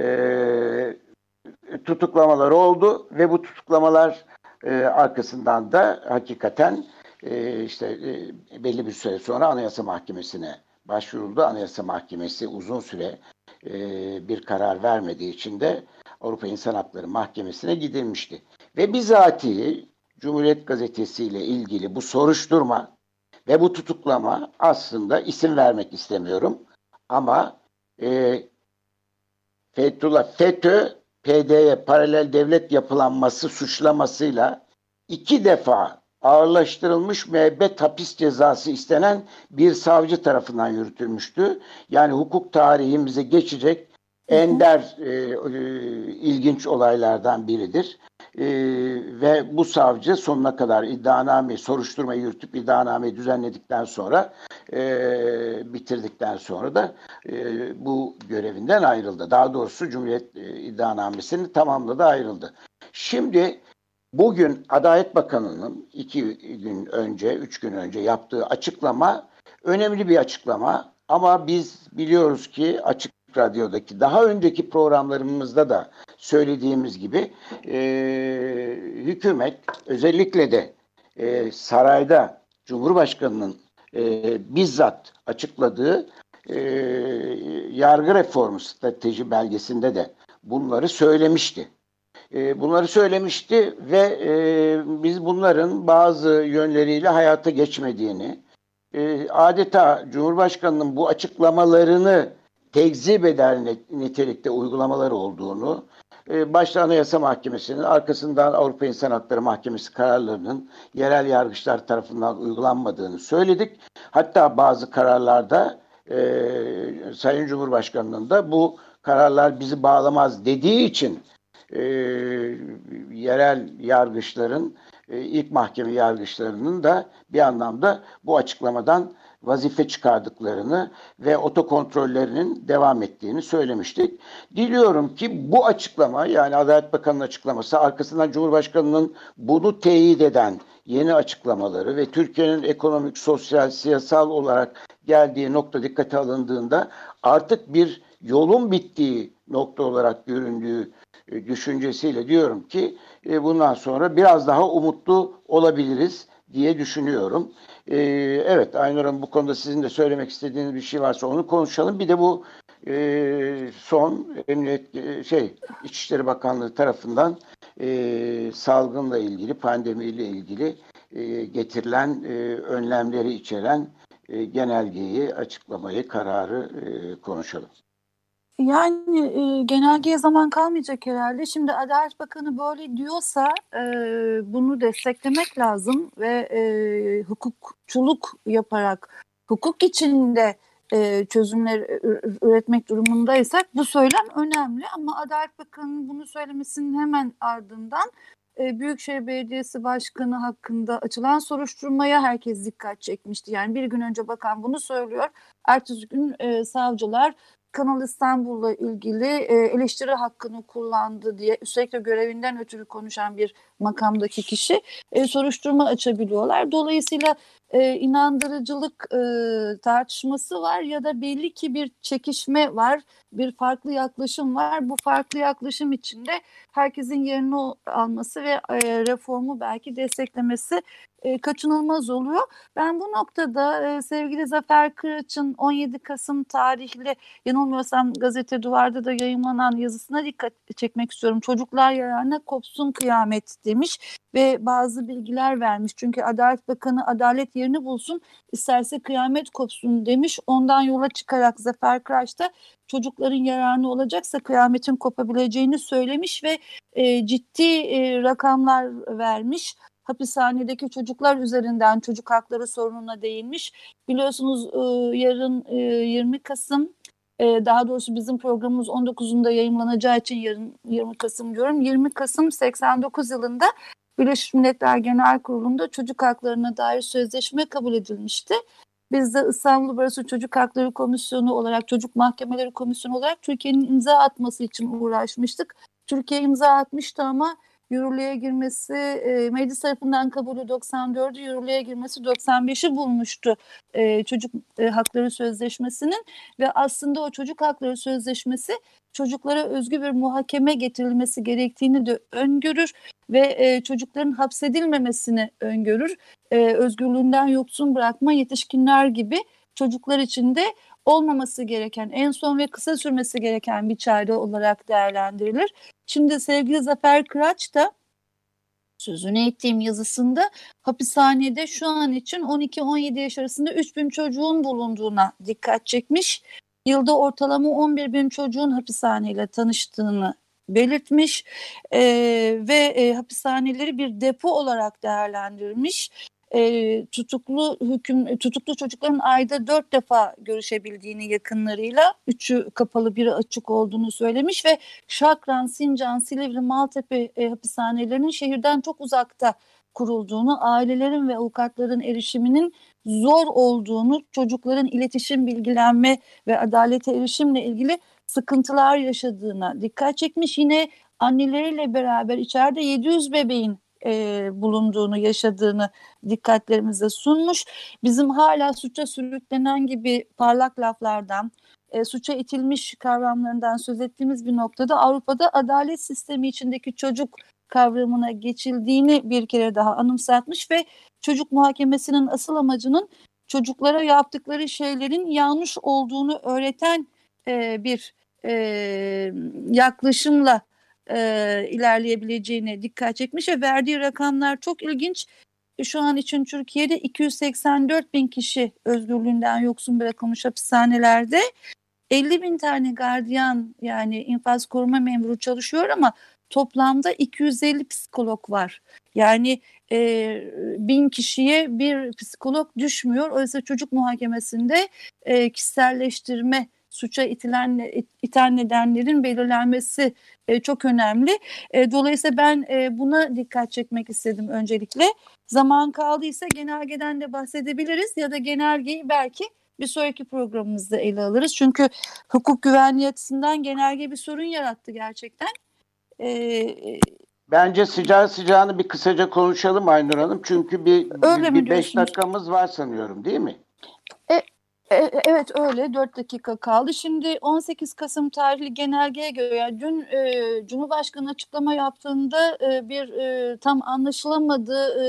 tutuklamaları oldu ve bu tutuklamalar e, arkasından da hakikaten e, işte e, belli bir süre sonra Anayasa Mahkemesi'ne başvuruldu. Anayasa Mahkemesi uzun süre e, bir karar vermediği için de Avrupa İnsan Hakları Mahkemesi'ne gidilmişti. Ve bizatihi Cumhuriyet Gazetesi ile ilgili bu soruşturma ve bu tutuklama aslında isim vermek istemiyorum ama e, Fethullah FETÖ PD'ye paralel devlet yapılanması suçlamasıyla iki defa ağırlaştırılmış müebbet hapis cezası istenen bir savcı tarafından yürütülmüştü. Yani hukuk tarihimize geçecek ender e, e, ilginç olaylardan biridir. E, ve bu savcı sonuna kadar iddianame, soruşturmayı yürütüp iddianame düzenledikten sonra e, bitirdikten sonra da e, bu görevinden ayrıldı. Daha doğrusu Cumhuriyet e, iddianamesini tamamladı ayrıldı. Şimdi bugün Adalet Bakanı'nın iki gün önce, üç gün önce yaptığı açıklama önemli bir açıklama. Ama biz biliyoruz ki açık Radyo'daki daha önceki programlarımızda da söylediğimiz gibi e, hükümet özellikle de e, sarayda Cumhurbaşkanı'nın e, bizzat açıkladığı e, yargı reformu strateji belgesinde de bunları söylemişti. E, bunları söylemişti ve e, biz bunların bazı yönleriyle hayata geçmediğini, e, adeta Cumhurbaşkanı'nın bu açıklamalarını tekzip eder nitelikte uygulamalar olduğunu, e, başta Anayasa Mahkemesi'nin, arkasından Avrupa İnsan Hakları Mahkemesi kararlarının yerel yargıçlar tarafından uygulanmadığını söyledik. Hatta bazı kararlarda e, Sayın Cumhurbaşkanı'nın da bu kararlar bizi bağlamaz dediği için e, yerel yargıçların, ilk mahkeme yargıçlarının da bir anlamda bu açıklamadan vazife çıkardıklarını ve otokontrollerinin devam ettiğini söylemiştik. Diliyorum ki bu açıklama yani Adalet Bakanı'nın açıklaması arkasından Cumhurbaşkanı'nın bunu teyit eden yeni açıklamaları ve Türkiye'nin ekonomik, sosyal, siyasal olarak geldiği nokta dikkate alındığında artık bir yolun bittiği nokta olarak göründüğü e, düşüncesiyle diyorum ki e, bundan sonra biraz daha umutlu olabiliriz diye düşünüyorum. Ee, evet Aynur Hanım bu konuda sizin de söylemek istediğiniz bir şey varsa onu konuşalım. Bir de bu e, son Emniyet e, şey İçişleri Bakanlığı tarafından e, salgınla ilgili, pandemiyle ilgili e, getirilen e, önlemleri içeren e, genelgeyi, açıklamayı, kararı e, konuşalım. Yani e, genelgeye zaman kalmayacak herhalde. Şimdi Adalet Bakanı böyle diyorsa e, bunu desteklemek lazım ve e, hukukçuluk yaparak hukuk içinde e, çözümler üretmek durumundaysak bu söylem önemli. Ama Adalet Bakanı'nın bunu söylemesinin hemen ardından e, Büyükşehir Belediyesi Başkanı hakkında açılan soruşturmaya herkes dikkat çekmişti. Yani bir gün önce bakan bunu söylüyor. Ertesi gün e, savcılar Kanal İstanbul'la ilgili e, eleştiri hakkını kullandı diye üstelik de görevinden ötürü konuşan bir makamdaki kişi e, soruşturma açabiliyorlar. Dolayısıyla e, inandırıcılık tartışması var ya da belli ki bir çekişme var, bir farklı yaklaşım var. Bu farklı yaklaşım içinde herkesin yerini alması ve reformu belki desteklemesi e, kaçınılmaz oluyor. Ben bu noktada e, sevgili Zafer Kıraç'ın 17 Kasım tarihli yanılmıyorsam gazete duvarda da yayınlanan yazısına dikkat çekmek istiyorum. Çocuklar yararına kopsun kıyamet demiş ve bazı bilgiler vermiş. Çünkü Adalet Bakanı adalet yerini bulsun, isterse kıyamet kopsun demiş. Ondan yola çıkarak Zafer Kıraç da çocukların yararına olacaksa kıyametin kopabileceğini söylemiş ve e, ciddi e, rakamlar vermiş hapishanedeki çocuklar üzerinden çocuk hakları sorununa değinmiş. Biliyorsunuz e, yarın 20 Kasım daha doğrusu bizim programımız 19'unda yayınlanacağı için yarın 20 Kasım diyorum. 20 Kasım 89 yılında Birleşmiş Milletler Genel Kurulu'nda çocuk haklarına dair sözleşme kabul edilmişti. Biz de İstanbul Barası Çocuk Hakları Komisyonu olarak, Çocuk Mahkemeleri Komisyonu olarak Türkiye'nin imza atması için uğraşmıştık. Türkiye imza atmıştı ama yürürlüğe girmesi e, meclis tarafından kabulü 94'ü yürürlüğe girmesi 95'i bulmuştu e, çocuk e, hakları sözleşmesinin ve aslında o çocuk hakları sözleşmesi çocuklara özgü bir muhakeme getirilmesi gerektiğini de öngörür ve e, çocukların hapsedilmemesini öngörür. E, özgürlüğünden yoksun bırakma yetişkinler gibi çocuklar için de olmaması gereken, en son ve kısa sürmesi gereken bir çare olarak değerlendirilir. Şimdi sevgili Zafer Kıraç da sözünü ettiğim yazısında hapishanede şu an için 12-17 yaş arasında 3 bin çocuğun bulunduğuna dikkat çekmiş. Yılda ortalama 11 bin çocuğun hapishaneyle tanıştığını belirtmiş e, ve e, hapishaneleri bir depo olarak değerlendirmiş e, tutuklu hüküm tutuklu çocukların ayda dört defa görüşebildiğini yakınlarıyla üçü kapalı biri açık olduğunu söylemiş ve Şakran, Sincan, Silivri, Maltepe e, hapishanelerinin şehirden çok uzakta kurulduğunu, ailelerin ve avukatların erişiminin zor olduğunu, çocukların iletişim, bilgilenme ve adalete erişimle ilgili sıkıntılar yaşadığına dikkat çekmiş. Yine anneleriyle beraber içeride 700 bebeğin e, bulunduğunu, yaşadığını dikkatlerimize sunmuş. Bizim hala suça sürüklenen gibi parlak laflardan, e, suça itilmiş kavramlarından söz ettiğimiz bir noktada Avrupa'da adalet sistemi içindeki çocuk kavramına geçildiğini bir kere daha anımsatmış ve çocuk muhakemesinin asıl amacının çocuklara yaptıkları şeylerin yanlış olduğunu öğreten e, bir e, yaklaşımla e, ilerleyebileceğine dikkat çekmiş ve verdiği rakamlar çok ilginç. Şu an için Türkiye'de 284 bin kişi özgürlüğünden yoksun bırakılmış hapishanelerde. 50 bin tane gardiyan yani infaz koruma memuru çalışıyor ama toplamda 250 psikolog var. Yani e, bin kişiye bir psikolog düşmüyor. Oysa çocuk muhakemesinde e, kişiselleştirme suça itilen iten nedenlerin belirlenmesi e, çok önemli. E, dolayısıyla ben e, buna dikkat çekmek istedim öncelikle. Zaman kaldıysa genelgeden de bahsedebiliriz ya da genelgeyi belki bir sonraki programımızda ele alırız. Çünkü hukuk güvenliği açısından genelge bir sorun yarattı gerçekten. Ee, Bence sıcağı sıcağını bir kısaca konuşalım Aynur Hanım. Çünkü bir, Öyle bir, bir beş dakikamız var sanıyorum değil mi? E, evet öyle 4 dakika kaldı. Şimdi 18 Kasım tarihli genelgeye göre yani dün e, Cumhurbaşkanı açıklama yaptığında e, bir e, tam anlaşılamadı. E,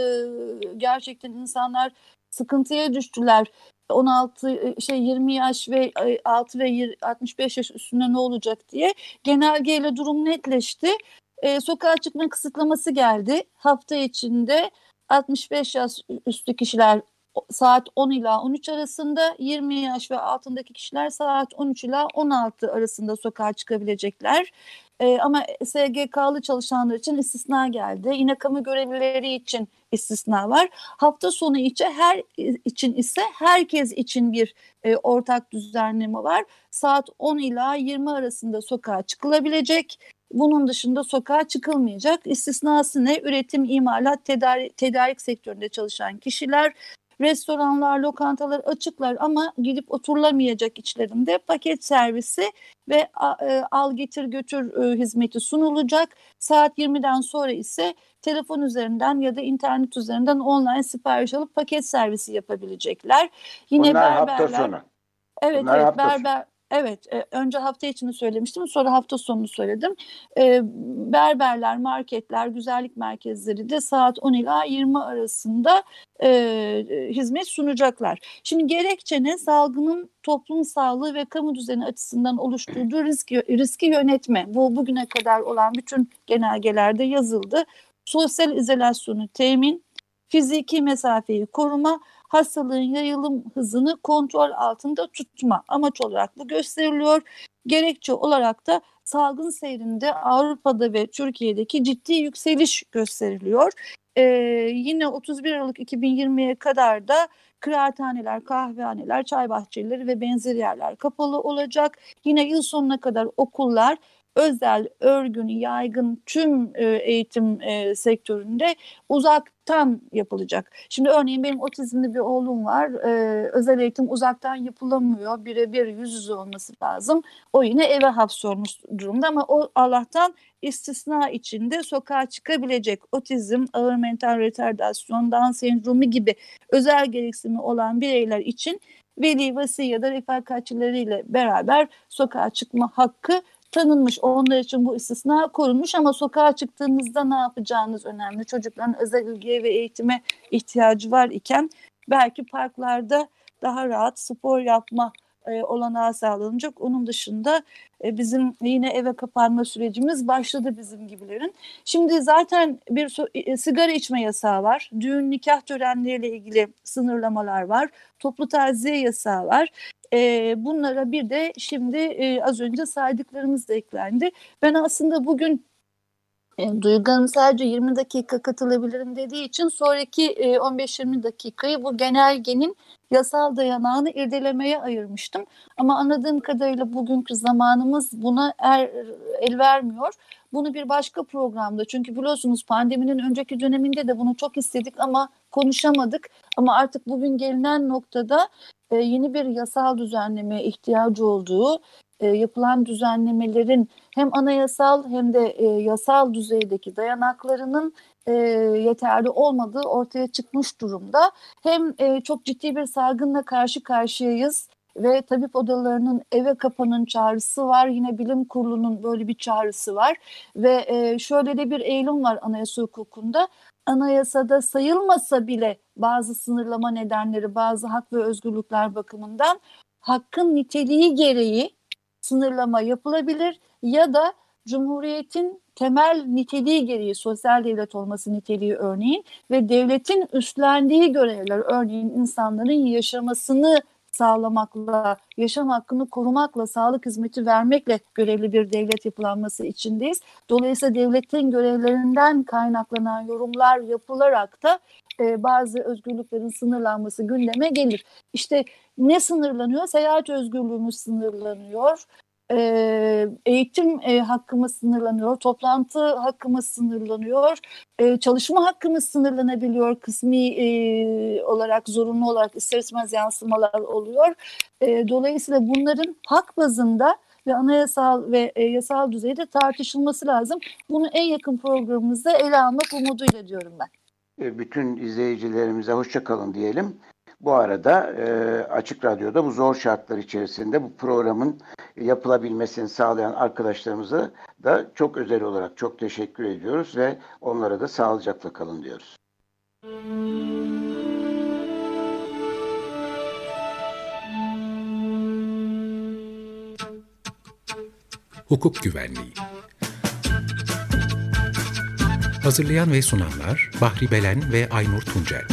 gerçekten insanlar sıkıntıya düştüler. 16 e, şey 20 yaş ve 6 ve 65 yaş üstünde ne olacak diye genelgeyle durum netleşti. E, sokağa çıkma kısıtlaması geldi. Hafta içinde 65 yaş üstü kişiler saat 10 ila 13 arasında 20 yaş ve altındaki kişiler saat 13 ila 16 arasında sokağa çıkabilecekler. E, ama SGK'lı çalışanlar için istisna geldi. Yine kamu görevlileri için istisna var. Hafta sonu içi her için ise herkes için bir e, ortak düzenleme var. Saat 10 ila 20 arasında sokağa çıkılabilecek. Bunun dışında sokağa çıkılmayacak. İstisnası ne? Üretim, imalat, tedarik, tedarik sektöründe çalışan kişiler, restoranlar, lokantalar açıklar ama gidip oturulamayacak içlerinde paket servisi ve e, al getir götür e, hizmeti sunulacak. Saat 20'den sonra ise telefon üzerinden ya da internet üzerinden online sipariş alıp paket servisi yapabilecekler. Yine Bunlar berberler. hafta sonu. Evet, Bunlar evet berber Evet, e, önce hafta içini söylemiştim, sonra hafta sonunu söyledim. E, berberler, marketler, güzellik merkezleri de saat 10 ila 20 arasında e, hizmet sunacaklar. Şimdi gerekçe ne? Salgının toplum sağlığı ve kamu düzeni açısından oluşturduğu riski, riski yönetme. Bu bugüne kadar olan bütün genelgelerde yazıldı. Sosyal izolasyonu temin, fiziki mesafeyi koruma, hastalığın yayılım hızını kontrol altında tutma amaç olarak bu gösteriliyor. Gerekçe olarak da salgın seyrinde Avrupa'da ve Türkiye'deki ciddi yükseliş gösteriliyor. Ee, yine 31 Aralık 2020'ye kadar da kıraathaneler, kahvehaneler, çay bahçeleri ve benzeri yerler kapalı olacak. Yine yıl sonuna kadar okullar özel, örgün, yaygın tüm e, eğitim e, sektöründe uzaktan yapılacak. Şimdi örneğin benim otizmli bir oğlum var. E, özel eğitim uzaktan yapılamıyor. Birebir yüz yüze olması lazım. O yine eve hapsolmuş durumda ama o Allah'tan istisna içinde sokağa çıkabilecek otizm, ağır mental retardasyon, Down sendromu gibi özel gereksinimi olan bireyler için veli, vasi ya da refakatçileriyle beraber sokağa çıkma hakkı tanınmış. Onlar için bu istisna korunmuş ama sokağa çıktığınızda ne yapacağınız önemli. Çocukların özel ilgiye ve eğitime ihtiyacı var iken belki parklarda daha rahat spor yapma e, olanağı sağlanacak. Onun dışında e, bizim yine eve kapanma sürecimiz başladı bizim gibilerin. Şimdi zaten bir e, sigara içme yasağı var. Düğün nikah törenleriyle ilgili sınırlamalar var. Toplu taziye yasağı var. E, bunlara bir de şimdi e, az önce saydıklarımız da eklendi. Ben aslında bugün e, Duygu Hanım sadece 20 dakika katılabilirim dediği için sonraki e, 15-20 dakikayı bu genelgenin yasal dayanağını irdelemeye ayırmıştım. Ama anladığım kadarıyla bugünkü zamanımız buna er, el vermiyor. Bunu bir başka programda çünkü biliyorsunuz pandeminin önceki döneminde de bunu çok istedik ama konuşamadık. Ama artık bugün gelinen noktada e, yeni bir yasal düzenlemeye ihtiyacı olduğu, e, yapılan düzenlemelerin hem anayasal hem de e, yasal düzeydeki dayanaklarının e, yeterli olmadığı ortaya çıkmış durumda. Hem e, çok ciddi bir salgınla karşı karşıyayız ve tabip odalarının eve kapanın çağrısı var. Yine bilim kurulunun böyle bir çağrısı var ve e, şöyle de bir eğilim var anayasa hukukunda. Anayasada sayılmasa bile bazı sınırlama nedenleri, bazı hak ve özgürlükler bakımından hakkın niteliği gereği sınırlama yapılabilir ya da Cumhuriyetin temel niteliği gereği sosyal devlet olması niteliği örneğin ve devletin üstlendiği görevler örneğin insanların yaşamasını sağlamakla, yaşam hakkını korumakla, sağlık hizmeti vermekle görevli bir devlet yapılanması içindeyiz. Dolayısıyla devletin görevlerinden kaynaklanan yorumlar yapılarak da e, bazı özgürlüklerin sınırlanması gündeme gelir. İşte ne sınırlanıyor? Seyahat özgürlüğümüz sınırlanıyor e, eğitim e, hakkımız sınırlanıyor, toplantı hakkımız sınırlanıyor, e, çalışma hakkımız sınırlanabiliyor, kısmi e, olarak, zorunlu olarak ister istemez yansımalar oluyor. E, dolayısıyla bunların hak bazında ve anayasal ve e, yasal düzeyde tartışılması lazım. Bunu en yakın programımızda ele almak umuduyla diyorum ben. Bütün izleyicilerimize hoşça kalın diyelim. Bu arada e, Açık Radyo'da bu zor şartlar içerisinde bu programın yapılabilmesini sağlayan arkadaşlarımıza da çok özel olarak çok teşekkür ediyoruz ve onlara da sağlıcakla kalın diyoruz. Hukuk Güvenliği Hazırlayan ve sunanlar Bahri Belen ve Aynur Tuncel